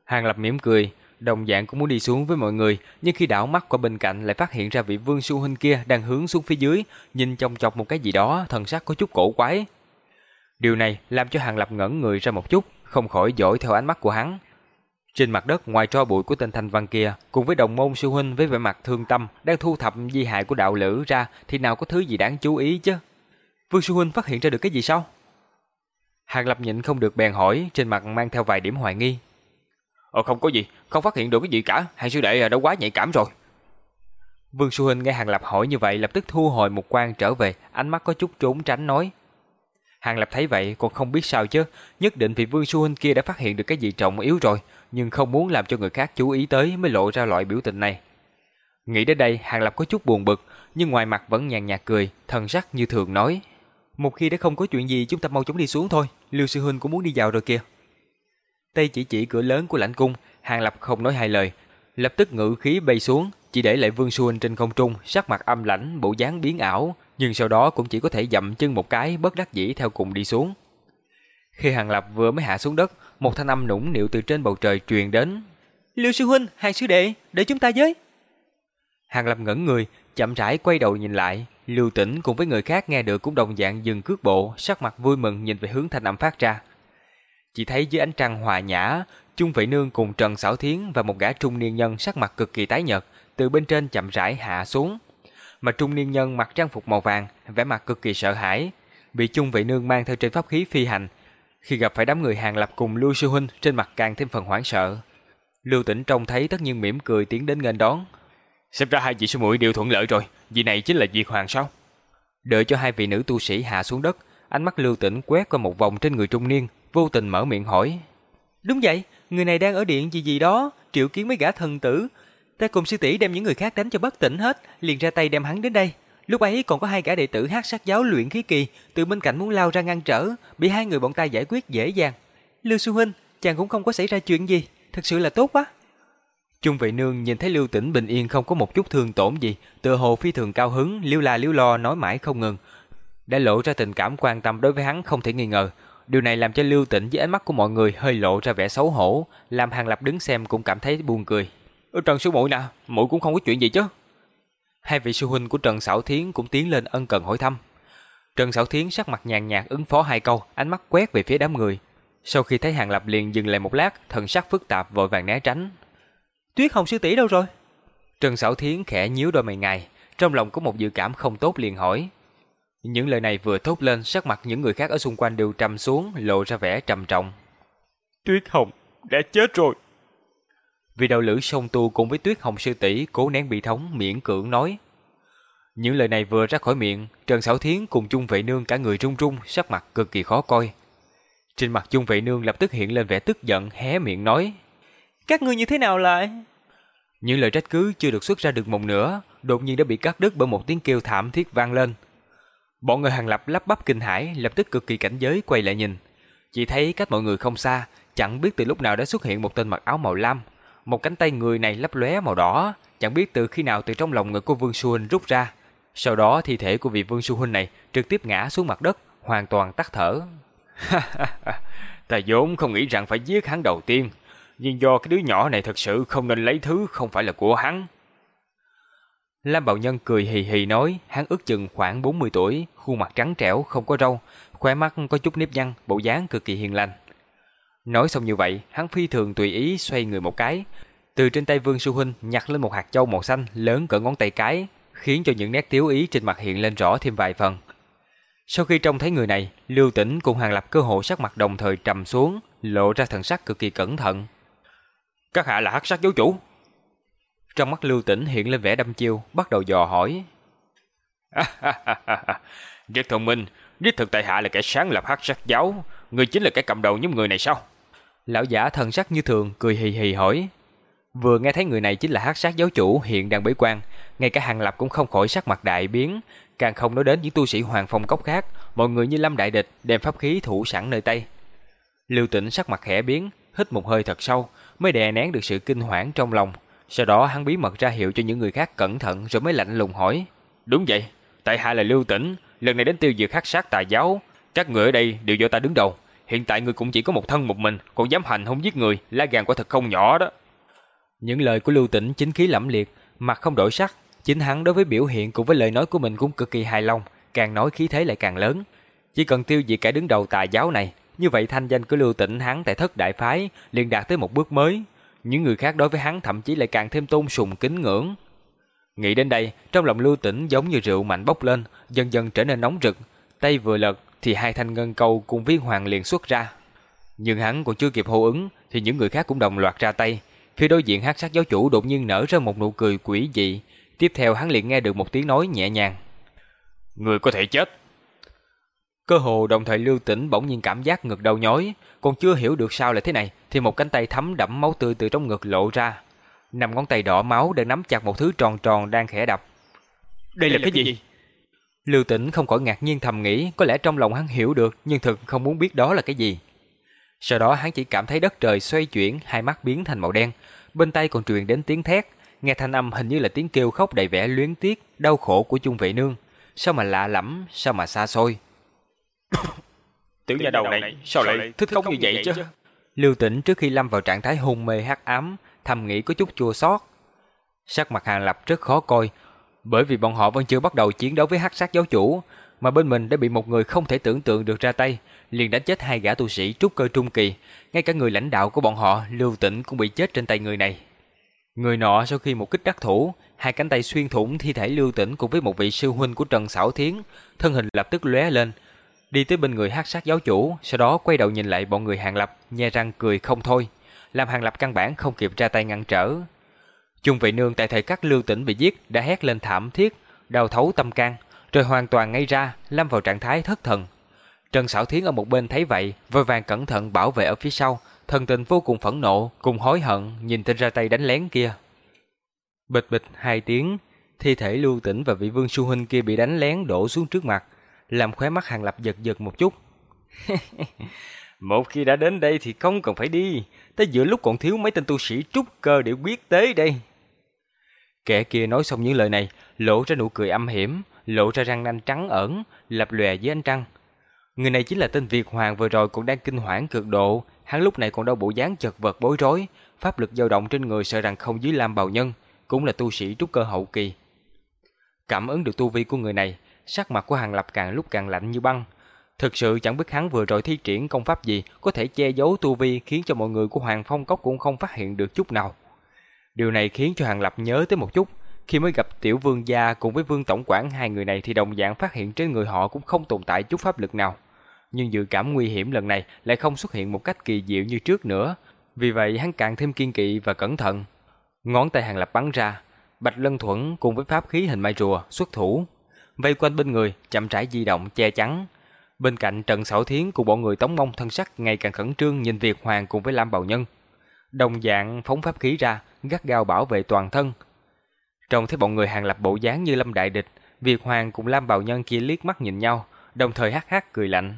Hàng Lập mỉm cười, Đồng dạng cũng muốn đi xuống với mọi người, nhưng khi đảo mắt qua bên cạnh lại phát hiện ra vị Vương Su Huynh kia đang hướng xuống phía dưới, nhìn trong chọc một cái gì đó, thần sắc có chút cổ quái. Điều này làm cho Hàng Lập ngẩn người ra một chút, không khỏi dõi theo ánh mắt của hắn. Trên mặt đất ngoài tro bụi của tên thanh văn kia, cùng với đồng môn sư huynh với vẻ mặt thương tâm đang thu thập di hại của đạo lữ ra thì nào có thứ gì đáng chú ý chứ. Vương sư huynh phát hiện ra được cái gì sao? Hàng Lập nhịn không được bèn hỏi, trên mặt mang theo vài điểm hoài nghi. Ờ không có gì, không phát hiện được cái gì cả, hàng sư đệ à, đã quá nhạy cảm rồi. Vương Xu Huynh nghe Hàng Lập hỏi như vậy lập tức thu hồi một quan trở về, ánh mắt có chút trốn tránh nói. Hàng Lập thấy vậy còn không biết sao chứ, nhất định vì Vương Xu Huynh kia đã phát hiện được cái gì trọng yếu rồi, nhưng không muốn làm cho người khác chú ý tới mới lộ ra loại biểu tình này. Nghĩ đến đây, Hàng Lập có chút buồn bực, nhưng ngoài mặt vẫn nhàn nhạt cười, thần sắc như thường nói. Một khi đã không có chuyện gì chúng ta mau chóng đi xuống thôi, Lưu Sư Huynh cũng muốn đi vào rồi kìa. Tay chỉ chỉ cửa lớn của lãnh cung, Hàng Lập không nói hai lời, lập tức ngự khí bay xuống, chỉ để lại Vương Xu trên không trung, sắc mặt âm lãnh, bộ dáng biến ảo, nhưng sau đó cũng chỉ có thể dậm chân một cái, bất đắc dĩ theo cùng đi xuống. Khi Hàng Lập vừa mới hạ xuống đất, một thanh âm nũng nịu từ trên bầu trời truyền đến. Lưu sư huynh, hai sư đệ, để chúng ta với. Hàng Lập ngẩn người, chậm rãi quay đầu nhìn lại, Lưu Tĩnh cùng với người khác nghe được cũng đồng dạng dừng cước bộ, sắc mặt vui mừng nhìn về hướng thanh âm phát ra. Chỉ thấy dưới ánh trăng hòa nhã, Chung Vị Nương cùng Trần Sảo Thiến và một gã trung niên nhân sắc mặt cực kỳ tái nhợt, từ bên trên chậm rãi hạ xuống. Mà trung niên nhân mặc trang phục màu vàng, vẻ mặt cực kỳ sợ hãi. bị chung vị nương mang theo trên pháp khí phi hành. Khi gặp phải đám người hàng lập cùng Lưu Sư Huynh trên mặt càng thêm phần hoảng sợ. Lưu Tĩnh trông thấy tất nhiên mỉm cười tiến đến nghênh đón. Xem ra hai vị sư muội đều thuận lợi rồi, vị này chính là Diệt Hoàng sao? Đợi cho hai vị nữ tu sĩ hạ xuống đất, ánh mắt Lưu Tĩnh quét qua một vòng trên người trung niên, vô tình mở miệng hỏi. Đúng vậy, người này đang ở điện gì gì đó, triệu kiến mấy gã thần tử. Ta cùng sư tỷ đem những người khác đánh cho bất tỉnh hết, liền ra tay đem hắn đến đây. Lúc ấy còn có hai gã đệ tử hát sát giáo luyện khí kỳ, từ bên cạnh muốn lao ra ngăn trở, bị hai người bọn ta giải quyết dễ dàng. Lưu sư huynh, chàng cũng không có xảy ra chuyện gì, thật sự là tốt quá. Trung vị nương nhìn thấy Lưu Tĩnh bình yên không có một chút thương tổn gì, tựa hồ phi thường cao hứng, liêu la liêu lo nói mãi không ngừng, đã lộ ra tình cảm quan tâm đối với hắn không thể nghi ngờ. Điều này làm cho Lưu Tĩnh với ánh mắt của mọi người hơi lộ ra vẻ xấu hổ, làm Hàng Lập đứng xem cũng cảm thấy buồn cười. Ở Trần sư muội nè, muội cũng không có chuyện gì chứ? Hai vị sư huynh của Trần Sảo Thiến cũng tiến lên ân cần hỏi thăm. Trần Sảo Thiến sắc mặt nhàn nhạt ứng phó hai câu, ánh mắt quét về phía đám người. Sau khi thấy Hàng Lập liền dừng lại một lát, thần sắc phức tạp vội vàng né tránh. Tuyết Hồng sư tỷ đâu rồi? Trần Sảo Thiến khẽ nhíu đôi mày ngài, trong lòng có một dự cảm không tốt liền hỏi. Những lời này vừa thốt lên, sắc mặt những người khác ở xung quanh đều trầm xuống, lộ ra vẻ trầm trọng. Tuyết Hồng đã chết rồi. Vì đầu lữ sông tu cùng với Tuyết Hồng sư tỷ cố nén bị thống miễn cưỡng nói. Những lời này vừa ra khỏi miệng, Trần Sảo Thiến cùng Chung Vệ Nương cả người run run, sắc mặt cực kỳ khó coi. Trên mặt Chung Vệ Nương lập tức hiện lên vẻ tức giận, hé miệng nói: "Các ngươi như thế nào lại?" Những lời trách cứ chưa được xuất ra được một nửa, đột nhiên đã bị cắt đứt bởi một tiếng kêu thảm thiết vang lên. Bọn người hàng lập lắp bắp kinh hãi, lập tức cực kỳ cảnh giới quay lại nhìn. Chỉ thấy cách mọi người không xa, chẳng biết từ lúc nào đã xuất hiện một tên mặc áo màu lam, một cánh tay người này lấp lóe màu đỏ, chẳng biết từ khi nào từ trong lòng người của Vương Xu Huynh rút ra. Sau đó thi thể của vị Vương Xu Huynh này trực tiếp ngã xuống mặt đất, hoàn toàn tắt thở. [laughs] Ta vốn không nghĩ rằng phải giết hắn đầu tiên, nhưng do cái đứa nhỏ này thật sự không nên lấy thứ không phải là của hắn. Lam Bảo Nhân cười hì hì nói, hắn ước chừng khoảng 40 tuổi, khuôn mặt trắng trẻo, không có râu, khóe mắt có chút nếp nhăn, bộ dáng cực kỳ hiền lành. Nói xong như vậy, hắn phi thường tùy ý xoay người một cái, từ trên tay Vương Sư Huynh nhặt lên một hạt châu màu xanh lớn cỡ ngón tay cái, khiến cho những nét tiếu ý trên mặt hiện lên rõ thêm vài phần. Sau khi trông thấy người này, Lưu Tĩnh cùng Hàng Lập cơ hội sắc mặt đồng thời trầm xuống, lộ ra thần sắc cực kỳ cẩn thận. Các hạ là hắc sắc giáo chủ. Trong mắt Lưu Tĩnh hiện lên vẻ đăm chiêu, bắt đầu dò hỏi. [laughs] Rất thông minh, đích thực tại hạ là kẻ sáng lập hắc sắc giáo, người chính là kẻ cầm đầu nhóm người này sao? Lão giả thần sắc như thường, cười hì hì hỏi. Vừa nghe thấy người này chính là hắc sát giáo chủ hiện đang bế quan, ngay cả hàng lập cũng không khỏi sắc mặt đại biến, càng không nói đến những tu sĩ hoàng phong cốc khác, mọi người như lâm đại địch đem pháp khí thủ sẵn nơi tay. Lưu Tĩnh sắc mặt khẽ biến, hít một hơi thật sâu, mới đè nén được sự kinh hoảng trong lòng, sau đó hắn bí mật ra hiệu cho những người khác cẩn thận rồi mới lạnh lùng hỏi. Đúng vậy, tại hạ là Lưu Tĩnh, lần này đến tiêu diệt khắc sát tà giáo. Các người ở đây đều do ta đứng đầu. Hiện tại người cũng chỉ có một thân một mình, còn dám hành hung giết người, lá gan quả thật không nhỏ đó. Những lời của Lưu Tĩnh chính khí lẫm liệt, mặt không đổi sắc. Chính hắn đối với biểu hiện cùng với lời nói của mình cũng cực kỳ hài lòng, càng nói khí thế lại càng lớn. Chỉ cần tiêu diệt cả đứng đầu tà giáo này, như vậy thanh danh của Lưu Tĩnh hắn tại thất đại phái liền đạt tới một bước mới, những người khác đối với hắn thậm chí lại càng thêm tôn sùng kính ngưỡng. Nghĩ đến đây, trong lòng Lưu Tĩnh giống như rượu mạnh bốc lên, dần dần trở nên nóng rực, tay vừa lật thì hai thanh ngân câu cùng viên hoàng liền xuất ra. Nhưng hắn còn chưa kịp hô ứng thì những người khác cũng đồng loạt ra tay. Phía đối diện hắc sát giáo chủ đột nhiên nở ra một nụ cười quỷ dị, tiếp theo hắn liền nghe được một tiếng nói nhẹ nhàng. Người có thể chết. Cơ hồ đồng thời Lưu Tĩnh bỗng nhiên cảm giác ngực đau nhói, còn chưa hiểu được sao lại thế này, thì một cánh tay thấm đẫm máu tươi từ trong ngực lộ ra. Năm ngón tay đỏ máu đang nắm chặt một thứ tròn tròn đang khẽ đập. Đây, là, cái gì? Lưu Tĩnh không khỏi ngạc nhiên thầm nghĩ, có lẽ trong lòng hắn hiểu được, nhưng thực không muốn biết đó là cái gì. Sau đó hắn chỉ cảm thấy đất trời xoay chuyển, hai mắt biến thành màu đen, bên tay còn truyền đến tiếng thét, nghe thanh âm hình như là tiếng kêu khóc đầy vẻ luyến tiếc, đau khổ của chung vệ nương. Sao mà lạ lẫm, sao mà xa xôi. Tiểu nhà đầu này, sao lại thích khóc như vậy chứ? Lưu Tĩnh trước khi lâm vào trạng thái hôn mê hắc ám, thầm nghĩ có chút chua xót. Sắc mặt Hàng Lập rất khó coi, bởi vì bọn họ vẫn chưa bắt đầu chiến đấu với hắc sát giáo chủ, mà bên mình đã bị một người không thể tưởng tượng được ra tay, liền đánh chết hai gã tu sĩ trúc cơ trung kỳ, ngay cả người lãnh đạo của bọn họ, Lưu Tĩnh cũng bị chết trên tay người này. Người nọ sau khi một kích đắc thủ, hai cánh tay xuyên thủng thi thể Lưu Tĩnh cùng với một vị sư huynh của Trần Sảo Thiến, thân hình lập tức lóe lên, đi tới bên người hắc sát giáo chủ, sau đó quay đầu nhìn lại bọn người Hàng Lập, nhe răng cười không thôi, làm Hàng Lập căn bản không kịp ra tay ngăn trở. Trung vị nương tại thời khắc Lưu Tĩnh bị giết đã hét lên thảm thiết, đau thấu tâm can, rồi hoàn toàn ngay ra, lâm vào trạng thái thất thần. Trần Sảo Thiến ở một bên thấy vậy, vội vàng cẩn thận bảo vệ ở phía sau, thần tình vô cùng phẫn nộ, cùng hối hận nhìn tên ra tay đánh lén kia. Bịch bịch hai tiếng, thi thể Lưu Tĩnh và vị vương su huynh kia bị đánh lén đổ xuống trước mặt, làm khóe mắt Hàng Lập giật giật một chút. [laughs] một khi đã đến đây thì không cần phải đi, tới giữa lúc còn thiếu mấy tên tu sĩ trúc cơ để quyết tế đây. Kẻ kia nói xong những lời này, lộ ra nụ cười âm hiểm, lộ ra răng nanh trắng ẩn, lập lòe dưới ánh trăng. Người này chính là tên Việt Hoàng vừa rồi còn đang kinh hoảng cực độ, hắn lúc này còn đau bộ dáng chật vật bối rối, pháp lực dao động trên người sợ rằng không dưới Lam Bào Nhân, cũng là tu sĩ trúc cơ hậu kỳ. Cảm ứng được tu vi của người này, sắc mặt của Hàng Lập càng lúc càng lạnh như băng. Thực sự chẳng biết hắn vừa rồi thi triển công pháp gì có thể che giấu tu vi khiến cho mọi người của Hoàng Phong Cốc cũng không phát hiện được chút nào. Điều này khiến cho Hàng Lập nhớ tới một chút, khi mới gặp Tiểu Vương gia cùng với Vương tổng quản hai người này thì đồng dạng phát hiện trên người họ cũng không tồn tại chút pháp lực nào. Nhưng dự cảm nguy hiểm lần này lại không xuất hiện một cách kỳ diệu như trước nữa, vì vậy hắn càng thêm kiên kỵ và cẩn thận. Ngón tay Hàng Lập bắn ra, Bạch Lân Thuẫn cùng với pháp khí hình mai rùa xuất thủ, vây quanh bên người, chậm rãi di động che chắn. Bên cạnh Trần Sảo Thiến cùng bọn người tống mông thân sắc ngày càng khẩn trương nhìn Việt Hoàng cùng với Lam Bào Nhân. Đồng dạng phóng pháp khí ra, gắt gao bảo vệ toàn thân. Trông thấy bọn người hàng lập bộ dáng như lâm đại địch, Việt Hoàng cùng Lam Bào Nhân kia liếc mắt nhìn nhau, đồng thời hắc hắc cười lạnh.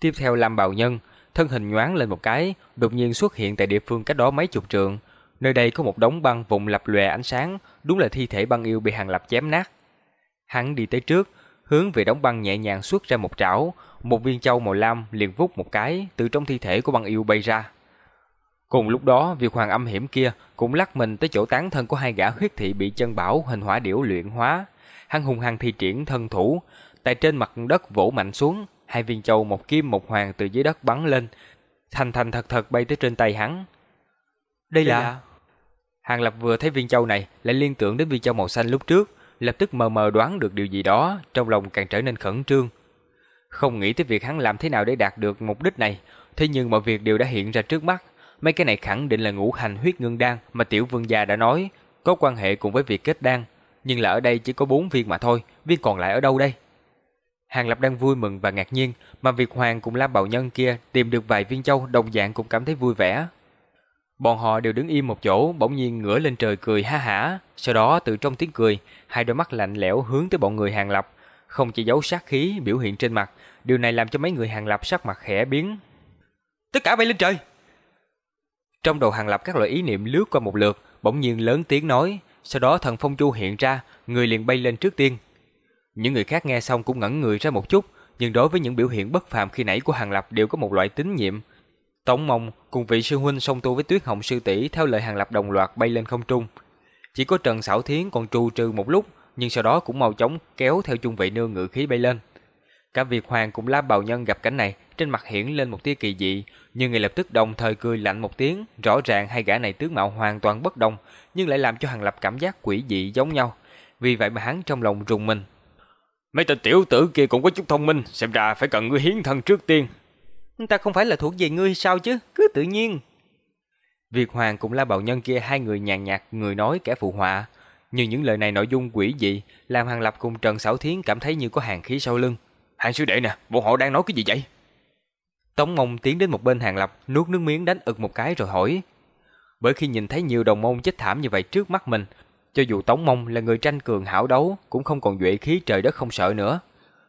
Tiếp theo Lam Bào Nhân, thân hình nhoáng lên một cái, đột nhiên xuất hiện tại địa phương cách đó mấy chục trượng. Nơi đây có một đống băng vùng lập lòe ánh sáng, đúng là thi thể băng yêu bị hàng lập chém nát. Hắn đi tới trước, hướng về đống băng nhẹ nhàng xuất ra một trảo, một viên châu màu lam liền vút một cái từ trong thi thể của băng yêu bay ra. Cùng lúc đó, việc hoàng âm hiểm kia cũng lắc mình tới chỗ tán thân của hai gã huyết thị bị chân bảo hình hỏa điểu luyện hóa. Hắn hung hăng thi triển thân thủ, tại trên mặt đất vỗ mạnh xuống, hai viên châu một kim một hoàng từ dưới đất bắn lên, thành thành thật thật bay tới trên tay hắn. Đây là... Hàng Lập vừa thấy viên châu này lại liên tưởng đến viên châu màu xanh lúc trước, lập tức mờ mờ đoán được điều gì đó, trong lòng càng trở nên khẩn trương. Không nghĩ tới việc hắn làm thế nào để đạt được mục đích này, thế nhưng mọi việc đều đã hiện ra trước mắt. Mấy cái này khẳng định là ngũ hành huyết ngưng đan mà tiểu vương gia đã nói, có quan hệ cùng với việc kết đan. Nhưng là ở đây chỉ có bốn viên mà thôi, viên còn lại ở đâu đây? Hàng Lập đang vui mừng và ngạc nhiên, mà việc Hoàng cùng Lam Bảo Nhân kia tìm được vài viên châu đồng dạng cũng cảm thấy vui vẻ. Bọn họ đều đứng im một chỗ, bỗng nhiên ngửa lên trời cười ha hả. Sau đó từ trong tiếng cười, hai đôi mắt lạnh lẽo hướng tới bọn người hàng lập, không chỉ giấu sát khí biểu hiện trên mặt. Điều này làm cho mấy người hàng lập sắc mặt khẽ biến. Tất cả bay lên trời! Trong đầu hàng lập các loại ý niệm lướt qua một lượt, bỗng nhiên lớn tiếng nói. Sau đó thần phong chu hiện ra, người liền bay lên trước tiên. Những người khác nghe xong cũng ngẩn người ra một chút, nhưng đối với những biểu hiện bất phàm khi nãy của hàng lập đều có một loại tín nhiệm, Tống Mông cùng vị sư huynh song tu với Tuyết Hồng sư tỷ theo lời hàng lập đồng loạt bay lên không trung. Chỉ có Trần Sảo Thiến còn trù trừ một lúc, nhưng sau đó cũng mau chóng kéo theo chung vị nương ngự khí bay lên. Cả Việt Hoàng cùng La Bào Nhân gặp cảnh này, trên mặt hiển lên một tia kỳ dị, nhưng ngay lập tức đồng thời cười lạnh một tiếng, rõ ràng hai gã này tướng mạo hoàn toàn bất đồng, nhưng lại làm cho Hàng Lập cảm giác quỷ dị giống nhau. Vì vậy mà hắn trong lòng rùng mình. Mấy tên tiểu tử kia cũng có chút thông minh, xem ra phải cần ngươi hiến thân trước tiên, Ta không phải là thuộc về ngươi sao chứ, cứ tự nhiên. Việt Hoàng cũng là bạo nhân kia hai người nhàn nhạt người nói kẻ phụ họa. Nhưng những lời này nội dung quỷ dị làm Hàng Lập cùng Trần Sảo Thiến cảm thấy như có hàng khí sau lưng. Hàng sư đệ nè, bộ họ đang nói cái gì vậy? Tống Mông tiến đến một bên Hàng Lập, nuốt nước miếng đánh ực một cái rồi hỏi. Bởi khi nhìn thấy nhiều đồng môn chết thảm như vậy trước mắt mình, cho dù Tống Mông là người tranh cường hảo đấu, cũng không còn duệ khí trời đất không sợ nữa.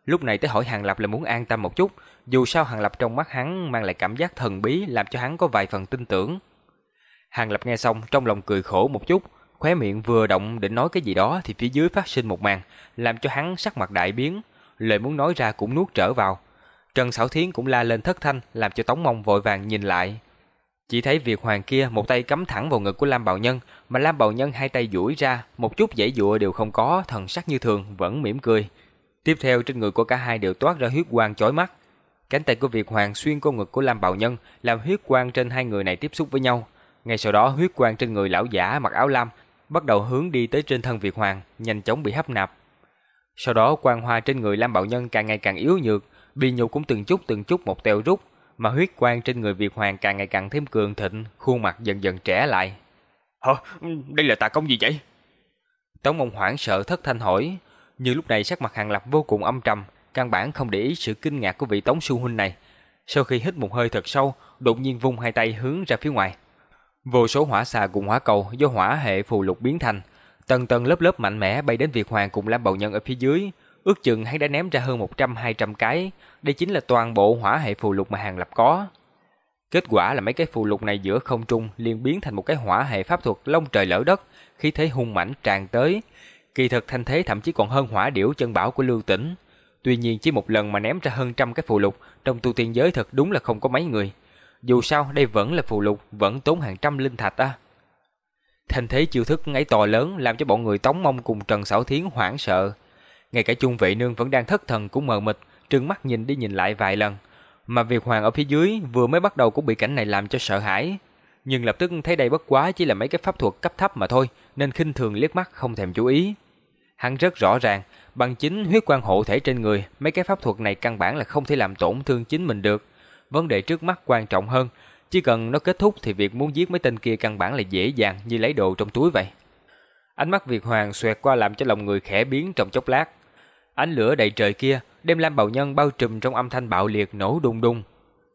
Lúc này tới hỏi Hàng Lập là muốn an tâm một chút, dù sao Hàng Lập trong mắt hắn mang lại cảm giác thần bí làm cho hắn có vài phần tin tưởng. Hàng Lập nghe xong trong lòng cười khổ một chút, khóe miệng vừa động định nói cái gì đó thì phía dưới phát sinh một màn, làm cho hắn sắc mặt đại biến, lời muốn nói ra cũng nuốt trở vào. Trần Sảo Thiến cũng la lên thất thanh, làm cho Tống Mông vội vàng nhìn lại. Chỉ thấy Việt Hoàng kia một tay cắm thẳng vào ngực của Lam Bảo Nhân, mà Lam Bảo Nhân hai tay duỗi ra, một chút dãy dụa đều không có, thần sắc như thường, vẫn mỉm cười. Tiếp theo trên người của cả hai đều toát ra huyết quang chói mắt. Cánh tay của Việt Hoàng xuyên qua ngực của Lam Bào Nhân, làm huyết quang trên hai người này tiếp xúc với nhau. Ngay sau đó huyết quang trên người lão giả mặc áo lam bắt đầu hướng đi tới trên thân Việt Hoàng, nhanh chóng bị hấp nạp. Sau đó quang hoa trên người Lam Bạo Nhân càng ngày càng yếu nhược, Bi nhục cũng từng chút từng chút một teo rút, mà huyết quang trên người Việt Hoàng càng ngày càng thêm cường thịnh, khuôn mặt dần dần trẻ lại. Hả? Đây là tà công gì vậy? Tống Mông hoảng sợ thất thanh hỏi, nhưng lúc này sắc mặt Hàng Lập vô cùng âm trầm, căn bản không để ý sự kinh ngạc của vị Tống sư huynh này. Sau khi hít một hơi thật sâu, đột nhiên vung hai tay hướng ra phía ngoài. Vô số hỏa xà cùng hỏa cầu do hỏa hệ phù lục biến thành, tầng tầng lớp lớp mạnh mẽ bay đến Việt Hoàng cùng Lam Bầu Nhân ở phía dưới, ước chừng hắn đã ném ra hơn 100-200 cái, đây chính là toàn bộ hỏa hệ phù lục mà Hàng Lập có. Kết quả là mấy cái phù lục này giữa không trung liền biến thành một cái hỏa hệ pháp thuật long trời lở đất, khí thế hung mãnh tràn tới. Kỳ thực thanh thế thậm chí còn hơn hỏa điểu chân bảo của Lưu Tĩnh. Tuy nhiên chỉ một lần mà ném ra hơn trăm cái phù lục, trong tu tiên giới thật đúng là không có mấy người. Dù sao đây vẫn là phù lục, vẫn tốn hàng trăm linh thạch à. Thanh thế chiêu thức ấy to lớn làm cho bọn người Tống Mông cùng Trần Sảo Thiến hoảng sợ. Ngay cả Chung Vệ Nương vẫn đang thất thần cũng mờ mịt, trừng mắt nhìn đi nhìn lại vài lần. Mà Việt Hoàng ở phía dưới vừa mới bắt đầu cũng bị cảnh này làm cho sợ hãi. Nhưng lập tức thấy đây bất quá chỉ là mấy cái pháp thuật cấp thấp mà thôi, nên khinh thường liếc mắt không thèm chú ý. Hắn rất rõ ràng, bằng chính huyết quan hộ thể trên người, mấy cái pháp thuật này căn bản là không thể làm tổn thương chính mình được. Vấn đề trước mắt quan trọng hơn, chỉ cần nó kết thúc thì việc muốn giết mấy tên kia căn bản là dễ dàng như lấy đồ trong túi vậy. Ánh mắt Việt Hoàng xoẹt qua làm cho lòng người khẽ biến trong chốc lát. Ánh lửa đầy trời kia đem Lam Bào Nhân bao trùm trong âm thanh bạo liệt nổ đùng đùng.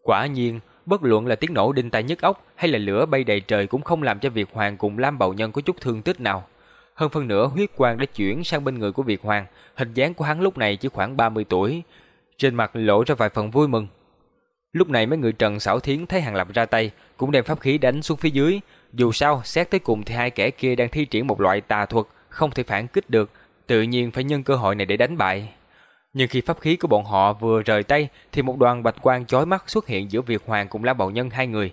Quả nhiên, bất luận là tiếng nổ đinh tai nhức óc hay là lửa bay đầy trời cũng không làm cho Việt Hoàng cùng Lam Bào Nhân có chút thương tích nào. Hơn phân nửa huyết quang đã chuyển sang bên người của Việt Hoàng, hình dáng của hắn lúc này chỉ khoảng 30 tuổi, trên mặt lộ ra vài phần vui mừng. Lúc này mấy người Trần Sảo Thiến thấy Hàng Lập ra tay, cũng đem pháp khí đánh xuống phía dưới, dù sao xét tới cùng thì hai kẻ kia đang thi triển một loại tà thuật, không thể phản kích được, tự nhiên phải nhân cơ hội này để đánh bại. Nhưng khi pháp khí của bọn họ vừa rời tay thì một đoàn bạch quang chói mắt xuất hiện giữa Việt Hoàng cùng La Bào Nhân hai người.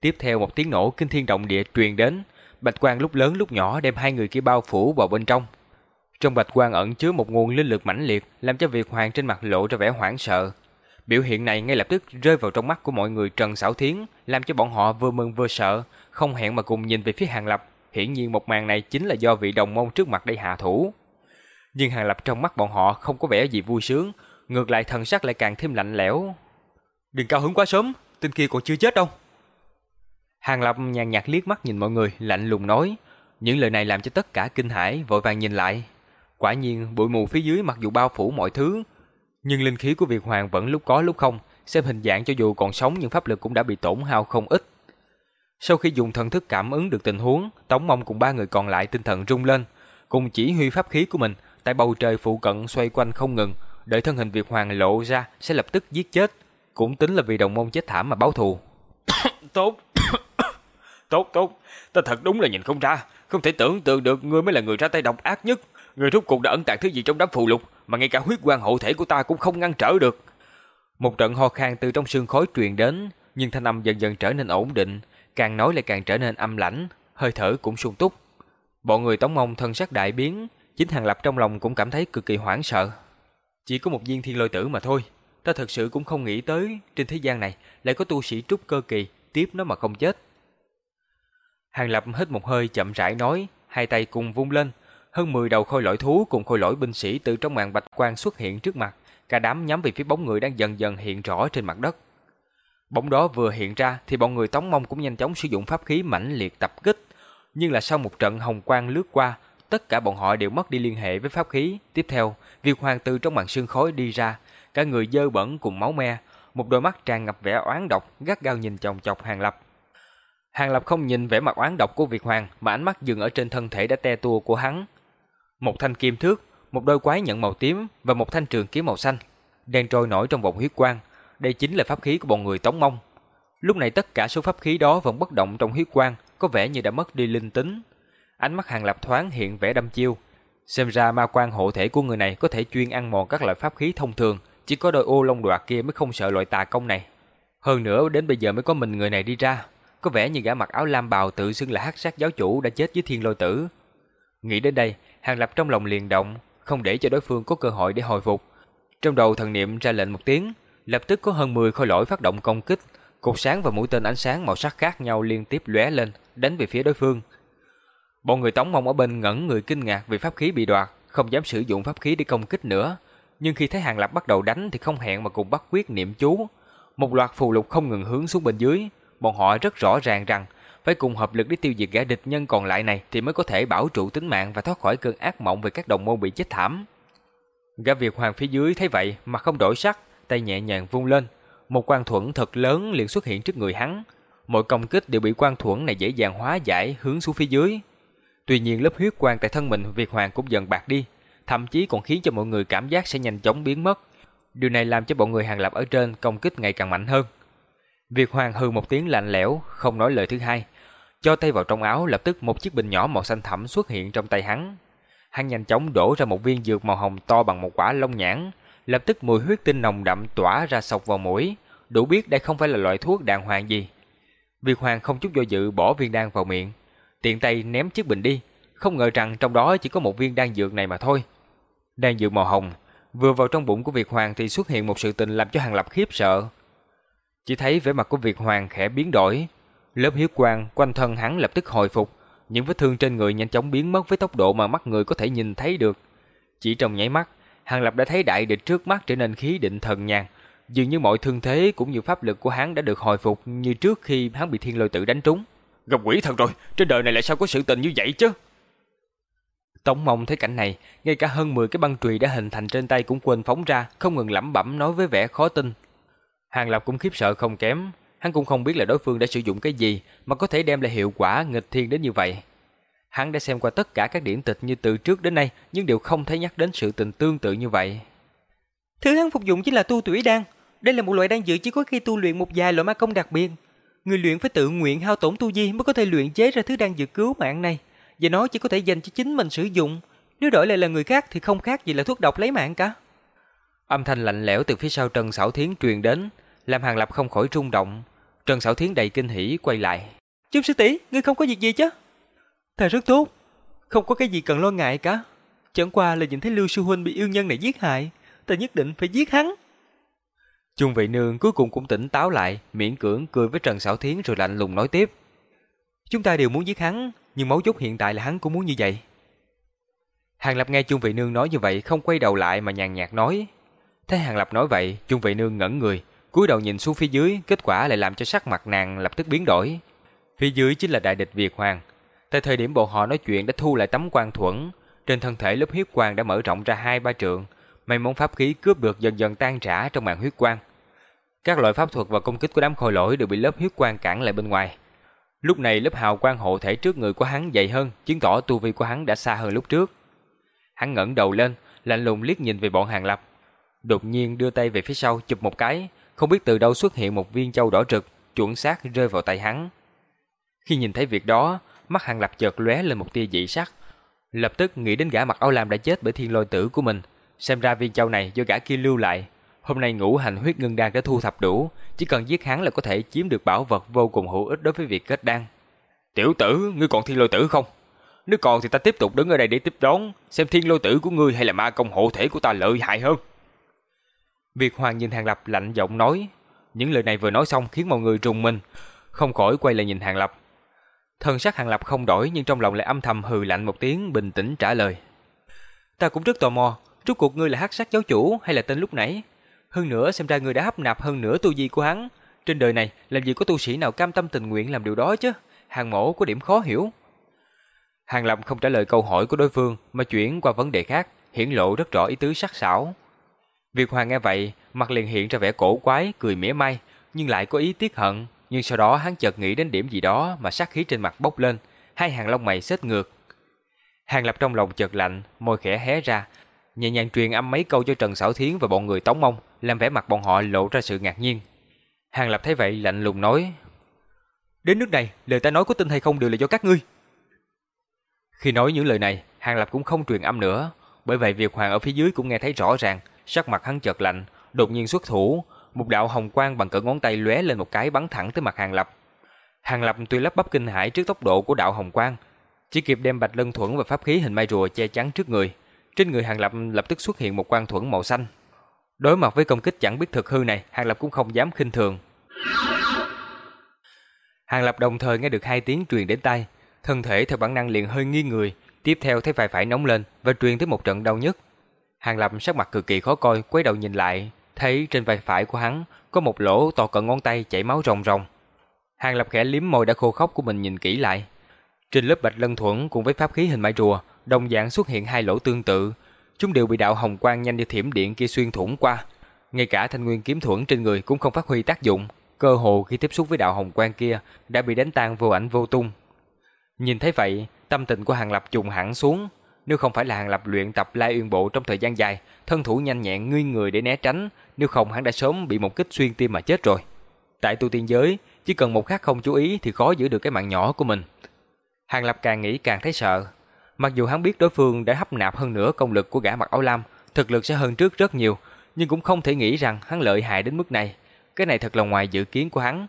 Tiếp theo một tiếng nổ kinh thiên động địa truyền đến, bạch quang lúc lớn lúc nhỏ đem hai người kia bao phủ vào bên trong. Trong bạch quang ẩn chứa một nguồn linh lực mãnh liệt, làm cho Việt Hoàng trên mặt lộ ra vẻ hoảng sợ. Biểu hiện này ngay lập tức rơi vào trong mắt của mọi người Trần Sảo Thiến, làm cho bọn họ vừa mừng vừa sợ, không hẹn mà cùng nhìn về phía Hàng Lập. Hiển nhiên một màn này chính là do vị đồng môn trước mặt đây hạ thủ. Nhưng Hàng Lập trong mắt bọn họ không có vẻ gì vui sướng, ngược lại thần sắc lại càng thêm lạnh lẽo. Đừng cao hứng quá sớm, tên kia còn chưa chết đâu. Hàng Lập nhàn nhạt liếc mắt nhìn mọi người, lạnh lùng nói. Những lời này làm cho tất cả kinh hãi, vội vàng nhìn lại. Quả nhiên, bụi mù phía dưới mặc dù bao phủ mọi thứ, nhưng linh khí của Việt Hoàng vẫn lúc có lúc không, xem hình dạng cho dù còn sống nhưng pháp lực cũng đã bị tổn hao không ít. Sau khi dùng thần thức cảm ứng được tình huống, Tống Mông cùng ba người còn lại tinh thần rung lên, cùng chỉ huy pháp khí của mình, tại bầu trời phụ cận xoay quanh không ngừng, đợi thân hình Việt Hoàng lộ ra sẽ lập tức giết chết, cũng tính là vì đồng môn chết thảm mà báo thù. [coughs] tốt, tốt, tốt, ta thật đúng là nhìn không ra, không thể tưởng tượng được ngươi mới là người ra tay độc ác nhất. Người rút cuộc đã ẩn tàng thứ gì trong đám phù lục mà ngay cả huyết quan hộ thể của ta cũng không ngăn trở được. Một trận ho khan từ trong sương khói truyền đến, nhưng thanh âm dần dần trở nên ổn định, càng nói lại càng trở nên âm lãnh, hơi thở cũng sung túc. Bọn người Tống Mông thân sắc đại biến, chính Hàng Lập trong lòng cũng cảm thấy cực kỳ hoảng sợ. Chỉ có một viên thiên lôi tử mà thôi, ta thật sự cũng không nghĩ tới trên thế gian này lại có tu sĩ trúc cơ kỳ tiếp nó mà không chết. Hàng Lập hít một hơi chậm rãi nói, hai tay cùng vung lên, hơn 10 đầu khôi lỗi thú cùng khôi lỗi binh sĩ từ trong màn bạch quang xuất hiện trước mặt, cả đám nhắm về phía bóng người đang dần dần hiện rõ trên mặt đất. Bóng đó vừa hiện ra thì bọn người Tống Mông cũng nhanh chóng sử dụng pháp khí mãnh liệt tập kích, nhưng là sau một trận hồng quang lướt qua, tất cả bọn họ đều mất đi liên hệ với pháp khí. Tiếp theo, Việt Hoàng từ trong màn sương khói đi ra, cả người dơ bẩn cùng máu me, một đôi mắt tràn ngập vẻ oán độc, gắt gao nhìn chòng chọc Hàng Lập. Hàng Lập không nhìn vẻ mặt oán độc của Việt Hoàng, mà ánh mắt dừng ở trên thân thể đã te tua của hắn, một thanh kim thước, một đôi quái nhận màu tím và một thanh trường kiếm màu xanh đang trôi nổi trong vòng huyết quang. Đây chính là pháp khí của bọn người Tống Mông. Lúc này tất cả số pháp khí đó vẫn bất động trong huyết quang, có vẻ như đã mất đi linh tính. Ánh mắt Hàng Lập thoáng hiện vẻ đăm chiêu. Xem ra ma quan hộ thể của người này có thể chuyên ăn mòn các loại pháp khí thông thường, chỉ có đôi ô long đoạt kia mới không sợ loại tà công này. Hơn nữa đến bây giờ mới có mình người này đi ra, có vẻ như gã mặc áo lam bào tự xưng là hắc sát giáo chủ đã chết với thiên lôi tử. Nghĩ đến đây, Hàng Lập trong lòng liền động, không để cho đối phương có cơ hội để hồi phục. Trong đầu thần niệm ra lệnh một tiếng, lập tức có hơn 10 khối lỗi phát động công kích, cột sáng và mũi tên ánh sáng màu sắc khác nhau liên tiếp lóe lên, đánh về phía đối phương. Bọn người Tống Mông ở bên ngẩn người kinh ngạc vì pháp khí bị đoạt, không dám sử dụng pháp khí để công kích nữa. nhưng khi thấy Hàng Lập bắt đầu đánh thì không hẹn mà cùng bắt quyết niệm chú. Một loạt phù lục không ngừng hướng xuống bên dưới, bọn họ rất rõ ràng rằng phải cùng hợp lực để tiêu diệt gã địch nhân còn lại này thì mới có thể bảo trụ tính mạng và thoát khỏi cơn ác mộng về các đồng môn bị chết thảm. Gã Việt Hoàng phía dưới thấy vậy mà không đổi sắc, tay nhẹ nhàng vung lên, một quan thuẫn thật lớn liền xuất hiện trước người hắn. Mọi công kích đều bị quan thuẫn này dễ dàng hóa giải hướng xuống phía dưới. Tuy nhiên lớp huyết quang tại thân mình Việt Hoàng cũng dần bạc đi, thậm chí còn khiến cho mọi người cảm giác sẽ nhanh chóng biến mất. Điều này làm cho bọn người hàng lập ở trên công kích ngày càng mạnh hơn. Việt Hoàng hừ một tiếng lạnh lẽo, không nói lời thứ hai, cho tay vào trong áo, lập tức một chiếc bình nhỏ màu xanh thẳm xuất hiện trong tay hắn. Hắn nhanh chóng đổ ra một viên dược màu hồng to bằng một quả lông nhãn, lập tức mùi huyết tinh nồng đậm tỏa ra sộc vào mũi, đủ biết đây không phải là loại thuốc đàng hoàng gì. Việt Hoàng không chút do dự bỏ viên đan vào miệng, tiện tay ném chiếc bình đi, không ngờ rằng trong đó chỉ có một viên đan dược này mà thôi. Đan dược màu hồng, vừa vào trong bụng của Việt Hoàng thì xuất hiện một sự tình làm cho Hàng Lập khiếp sợ. Chỉ thấy vẻ mặt của Việt Hoàng khẽ biến đổi, lớp huyết quang quanh thân hắn lập tức hồi phục, những vết thương trên người nhanh chóng biến mất với tốc độ mà mắt người có thể nhìn thấy được. Chỉ trong nháy mắt, Hàng Lập đã thấy đại địch trước mắt trở nên khí định thần nhàn, dường như mọi thương thế cũng như pháp lực của hắn đã được hồi phục như trước khi hắn bị thiên lôi tử đánh trúng. Gặp quỷ thật rồi, trên đời này lại sao có sự tình như vậy chứ? Tống Mông thấy cảnh này, ngay cả hơn 10 cái băng chùy đã hình thành trên tay cũng quên phóng ra, không ngừng lẩm bẩm nói với vẻ khó tin. Hàng Lập cũng khiếp sợ không kém, hắn cũng không biết là đối phương đã sử dụng cái gì mà có thể đem lại hiệu quả nghịch thiên đến như vậy. Hắn đã xem qua tất cả các điển tịch như từ trước đến nay, nhưng đều không thấy nhắc đến sự tình tương tự như vậy. Thứ hắn phục dụng chính là tu tủy đan. Đây là một loại đan dược chỉ có khi tu luyện một vài loại ma công đặc biệt. Người luyện phải tự nguyện hao tổn tu vi mới có thể luyện chế ra thứ đan dược cứu mạng này. Và nó chỉ có thể dành cho chính mình sử dụng. Nếu đổi lại là người khác thì không khác gì là thuốc độc lấy mạng cả. Âm thanh lạnh lẽo từ phía sau Trần Sảo Thiến truyền đến, làm Hàng Lập không khỏi rung động. Trần Sảo Thiến đầy kinh hỉ quay lại. Chung sư tỷ, ngươi không có việc gì chứ? Ta rất tốt, không có cái gì cần lo ngại cả. Chẳng qua là nhìn thấy Lưu Sư Huynh bị yêu nhân này giết hại, ta nhất định phải giết hắn. Chung vị nương cuối cùng cũng tỉnh táo lại, miễn cưỡng cười với Trần Sảo Thiến rồi lạnh lùng nói tiếp. Chúng ta đều muốn giết hắn, nhưng mấu chốt hiện tại là hắn cũng muốn như vậy. Hàng Lập nghe Chung vị nương nói như vậy không quay đầu lại mà nhàn nhạt nói. Thấy Hàng Lập nói vậy, Chung vệ nương ngẩn người, cúi đầu nhìn xuống phía dưới, kết quả lại làm cho sắc mặt nàng lập tức biến đổi. Phía dưới chính là đại địch Việt Hoàng. Tại thời điểm bọn họ nói chuyện đã thu lại tấm quan thuẫn, trên thân thể lớp huyết quang đã mở rộng ra hai ba trượng, mấy món pháp khí cướp được dần dần tan rã trong màn huyết quang. Các loại pháp thuật và công kích của đám khôi lỗi đều bị lớp huyết quang cản lại bên ngoài. Lúc này lớp hào quang hộ thể trước người của hắn dày hơn, chứng tỏ tu vi của hắn đã xa hơn lúc trước. Hắn ngẩng đầu lên, lạnh lùng liếc nhìn về bọn hàng lập. Đột nhiên đưa tay về phía sau chụp một cái, không biết từ đâu xuất hiện một viên châu đỏ rực, chuẩn xác rơi vào tay hắn. Khi nhìn thấy việc đó, mắt hàng lập chợt lóe lên một tia dị sắc. Lập tức nghĩ đến gã mặc áo lam đã chết bởi thiên lôi tử của mình. Xem ra viên châu này do gã kia lưu lại. Hôm nay ngũ hành huyết ngân đan đã thu thập đủ, chỉ cần giết hắn là có thể chiếm được bảo vật vô cùng hữu ích đối với việc kết đan. Tiểu tử, ngươi còn thiên lôi tử không? Nếu còn thì ta tiếp tục đứng ở đây để tiếp đón, xem thiên lôi tử của ngươi hay là ma công hộ thể của ta lợi hại hơn. Việt Hoàng nhìn Hàng Lập lạnh giọng nói. Những lời này vừa nói xong khiến mọi người rùng mình, không khỏi quay lại nhìn Hàng Lập. Thần sắc Hàng Lập không đổi nhưng trong lòng lại âm thầm hừ lạnh một tiếng bình tĩnh trả lời. Ta cũng rất tò mò, rốt cuộc ngươi là hắc sát giáo chủ hay là tên lúc nãy? Hơn nữa xem ra ngươi đã hấp nạp hơn nửa tu vi của hắn. Trên đời này làm gì có tu sĩ nào cam tâm tình nguyện làm điều đó chứ? Hàng mổ có điểm khó hiểu. Hàng Lập không trả lời câu hỏi của đối phương mà chuyển qua vấn đề khác, hiển lộ rất rõ ý tứ sắc sảo. Việt Hoàng nghe vậy, mặt liền hiện ra vẻ cổ quái, cười mỉa mai, nhưng lại có ý tiếc hận. Nhưng sau đó hắn chợt nghĩ đến điểm gì đó mà sát khí trên mặt bốc lên, hai hàng lông mày xếp ngược. Hàng Lập trong lòng chợt lạnh, môi khẽ hé ra, nhẹ nhàng truyền âm mấy câu cho Trần Sảo Thiến và bọn người Tống Mông, làm vẻ mặt bọn họ lộ ra sự ngạc nhiên. Hàng Lập thấy vậy lạnh lùng nói: "Đến nước này, lời ta nói có tin hay không đều là do các ngươi." Khi nói những lời này, Hàng Lập cũng không truyền âm nữa, bởi vậy Việc Hoàng ở phía dưới cũng nghe thấy rõ ràng, sắc mặt hắn chợt lạnh, đột nhiên xuất thủ, một đạo hồng quang bằng cỡ ngón tay lóe lên một cái bắn thẳng tới mặt Hàng Lập. Hàng Lập tuy lắp bắp kinh hãi trước tốc độ của đạo hồng quang, chỉ kịp đem bạch lân thuẫn và pháp khí hình mai rùa che chắn trước người. Trên người Hàng Lập lập tức xuất hiện một quang thuẫn màu xanh. Đối mặt với công kích chẳng biết thực hư này, Hàng Lập cũng không dám khinh thường. Hàng Lập đồng thời nghe được hai tiếng truyền đến tai, thân thể theo bản năng liền hơi nghiêng người, tiếp theo thấy vai phải nóng lên và truyền tới một trận đau nhức. Hàng Lập sắc mặt cực kỳ khó coi, quay đầu nhìn lại, thấy trên vai phải của hắn có một lỗ to cỡ ngón tay chảy máu ròng ròng. Hàng Lập khẽ liếm môi đã khô khốc của mình nhìn kỹ lại. Trên lớp bạch lân thuẫn cùng với pháp khí hình mãi rùa, đồng dạng xuất hiện hai lỗ tương tự, chúng đều bị đạo hồng quang nhanh như thiểm điện kia xuyên thủng qua. Ngay cả thanh nguyên kiếm thuẫn trên người cũng không phát huy tác dụng, cơ hồ khi tiếp xúc với đạo hồng quang kia đã bị đánh tan vô ảnh vô tung. Nhìn thấy vậy, tâm tình của Hàng Lập trùng hẳn xuống, nếu không phải là Hàng Lập luyện tập Lai Uyên Bộ trong thời gian dài, thân thủ nhanh nhẹn ngươi người để né tránh, nếu không hắn đã sớm bị một kích xuyên tim mà chết rồi. Tại tu tiên giới, chỉ cần một khắc không chú ý thì khó giữ được cái mạng nhỏ của mình. Hàng Lập càng nghĩ càng thấy sợ. Mặc dù hắn biết đối phương đã hấp nạp hơn nữa công lực của gã mặc áo lam, thực lực sẽ hơn trước rất nhiều, nhưng cũng không thể nghĩ rằng hắn lợi hại đến mức này. Cái này thật là ngoài dự kiến của hắn.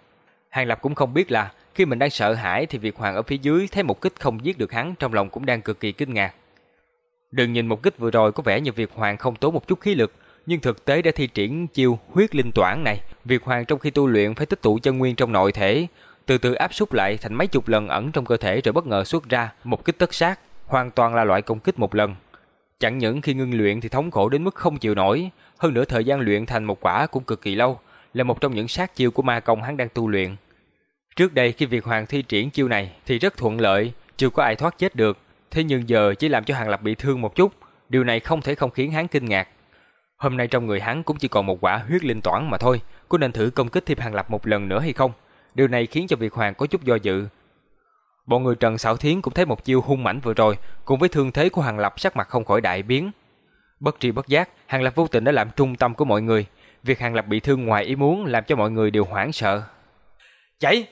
Hàng Lập cũng không biết là khi mình đang sợ hãi thì việc Hoàng ở phía dưới thấy một kích không giết được hắn trong lòng cũng đang cực kỳ kinh ngạc. Đừng nhìn một kích vừa rồi có vẻ như Việt Hoàng không tốn một chút khí lực, nhưng thực tế đã thi triển chiêu huyết linh toản này, Việt Hoàng trong khi tu luyện phải tích tụ chân nguyên trong nội thể, từ từ áp suất lại thành mấy chục lần ẩn trong cơ thể rồi bất ngờ xuất ra một kích tất sát, hoàn toàn là loại công kích một lần. Chẳng những khi ngưng luyện thì thống khổ đến mức không chịu nổi, hơn nữa thời gian luyện thành một quả cũng cực kỳ lâu, là một trong những sát chiêu của ma công hắn đang tu luyện. Trước đây khi Việt Hoàng thi triển chiêu này thì rất thuận lợi, chưa có ai thoát chết được, thế nhưng giờ chỉ làm cho Hàng Lập bị thương một chút, điều này không thể không khiến hắn kinh ngạc. Hôm nay trong người hắn cũng chỉ còn một quả huyết linh toản mà thôi, có nên thử công kích thêm Hàng Lập một lần nữa hay không? Điều này khiến cho Việt Hoàng có chút do dự. Bọn người Trần Sảo Thiến cũng thấy một chiêu hung mãnh vừa rồi, cùng với thương thế của Hàng Lập sắc mặt không khỏi đại biến. Bất tri bất giác, Hàng Lập vô tình đã làm trung tâm của mọi người. Việc Hàng Lập bị thương ngoài ý muốn làm cho mọi người đều hoảng sợ. Chạy!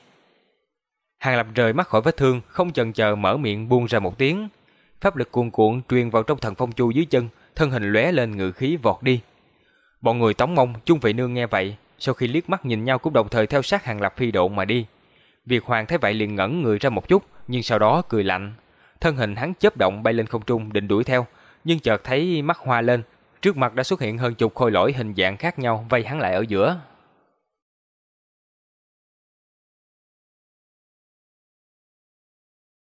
Hàng Lập rời mắt khỏi vết thương, không chần chờ mở miệng buông ra một tiếng. Pháp lực cuồn cuộn truyền vào trong thần phong chu dưới chân, thân hình lóe lên ngự khí vọt đi. Bọn người tống mông, chung vị nương nghe vậy, sau khi liếc mắt nhìn nhau cũng đồng thời theo sát Hàng Lập phi độ mà đi. Việt Hoàng thấy vậy liền ngẩn người ra một chút, nhưng sau đó cười lạnh. Thân hình hắn chớp động bay lên không trung định đuổi theo, nhưng chợt thấy mắt hoa lên, trước mặt đã xuất hiện hơn chục khôi lỗi hình dạng khác nhau vây hắn lại ở giữa.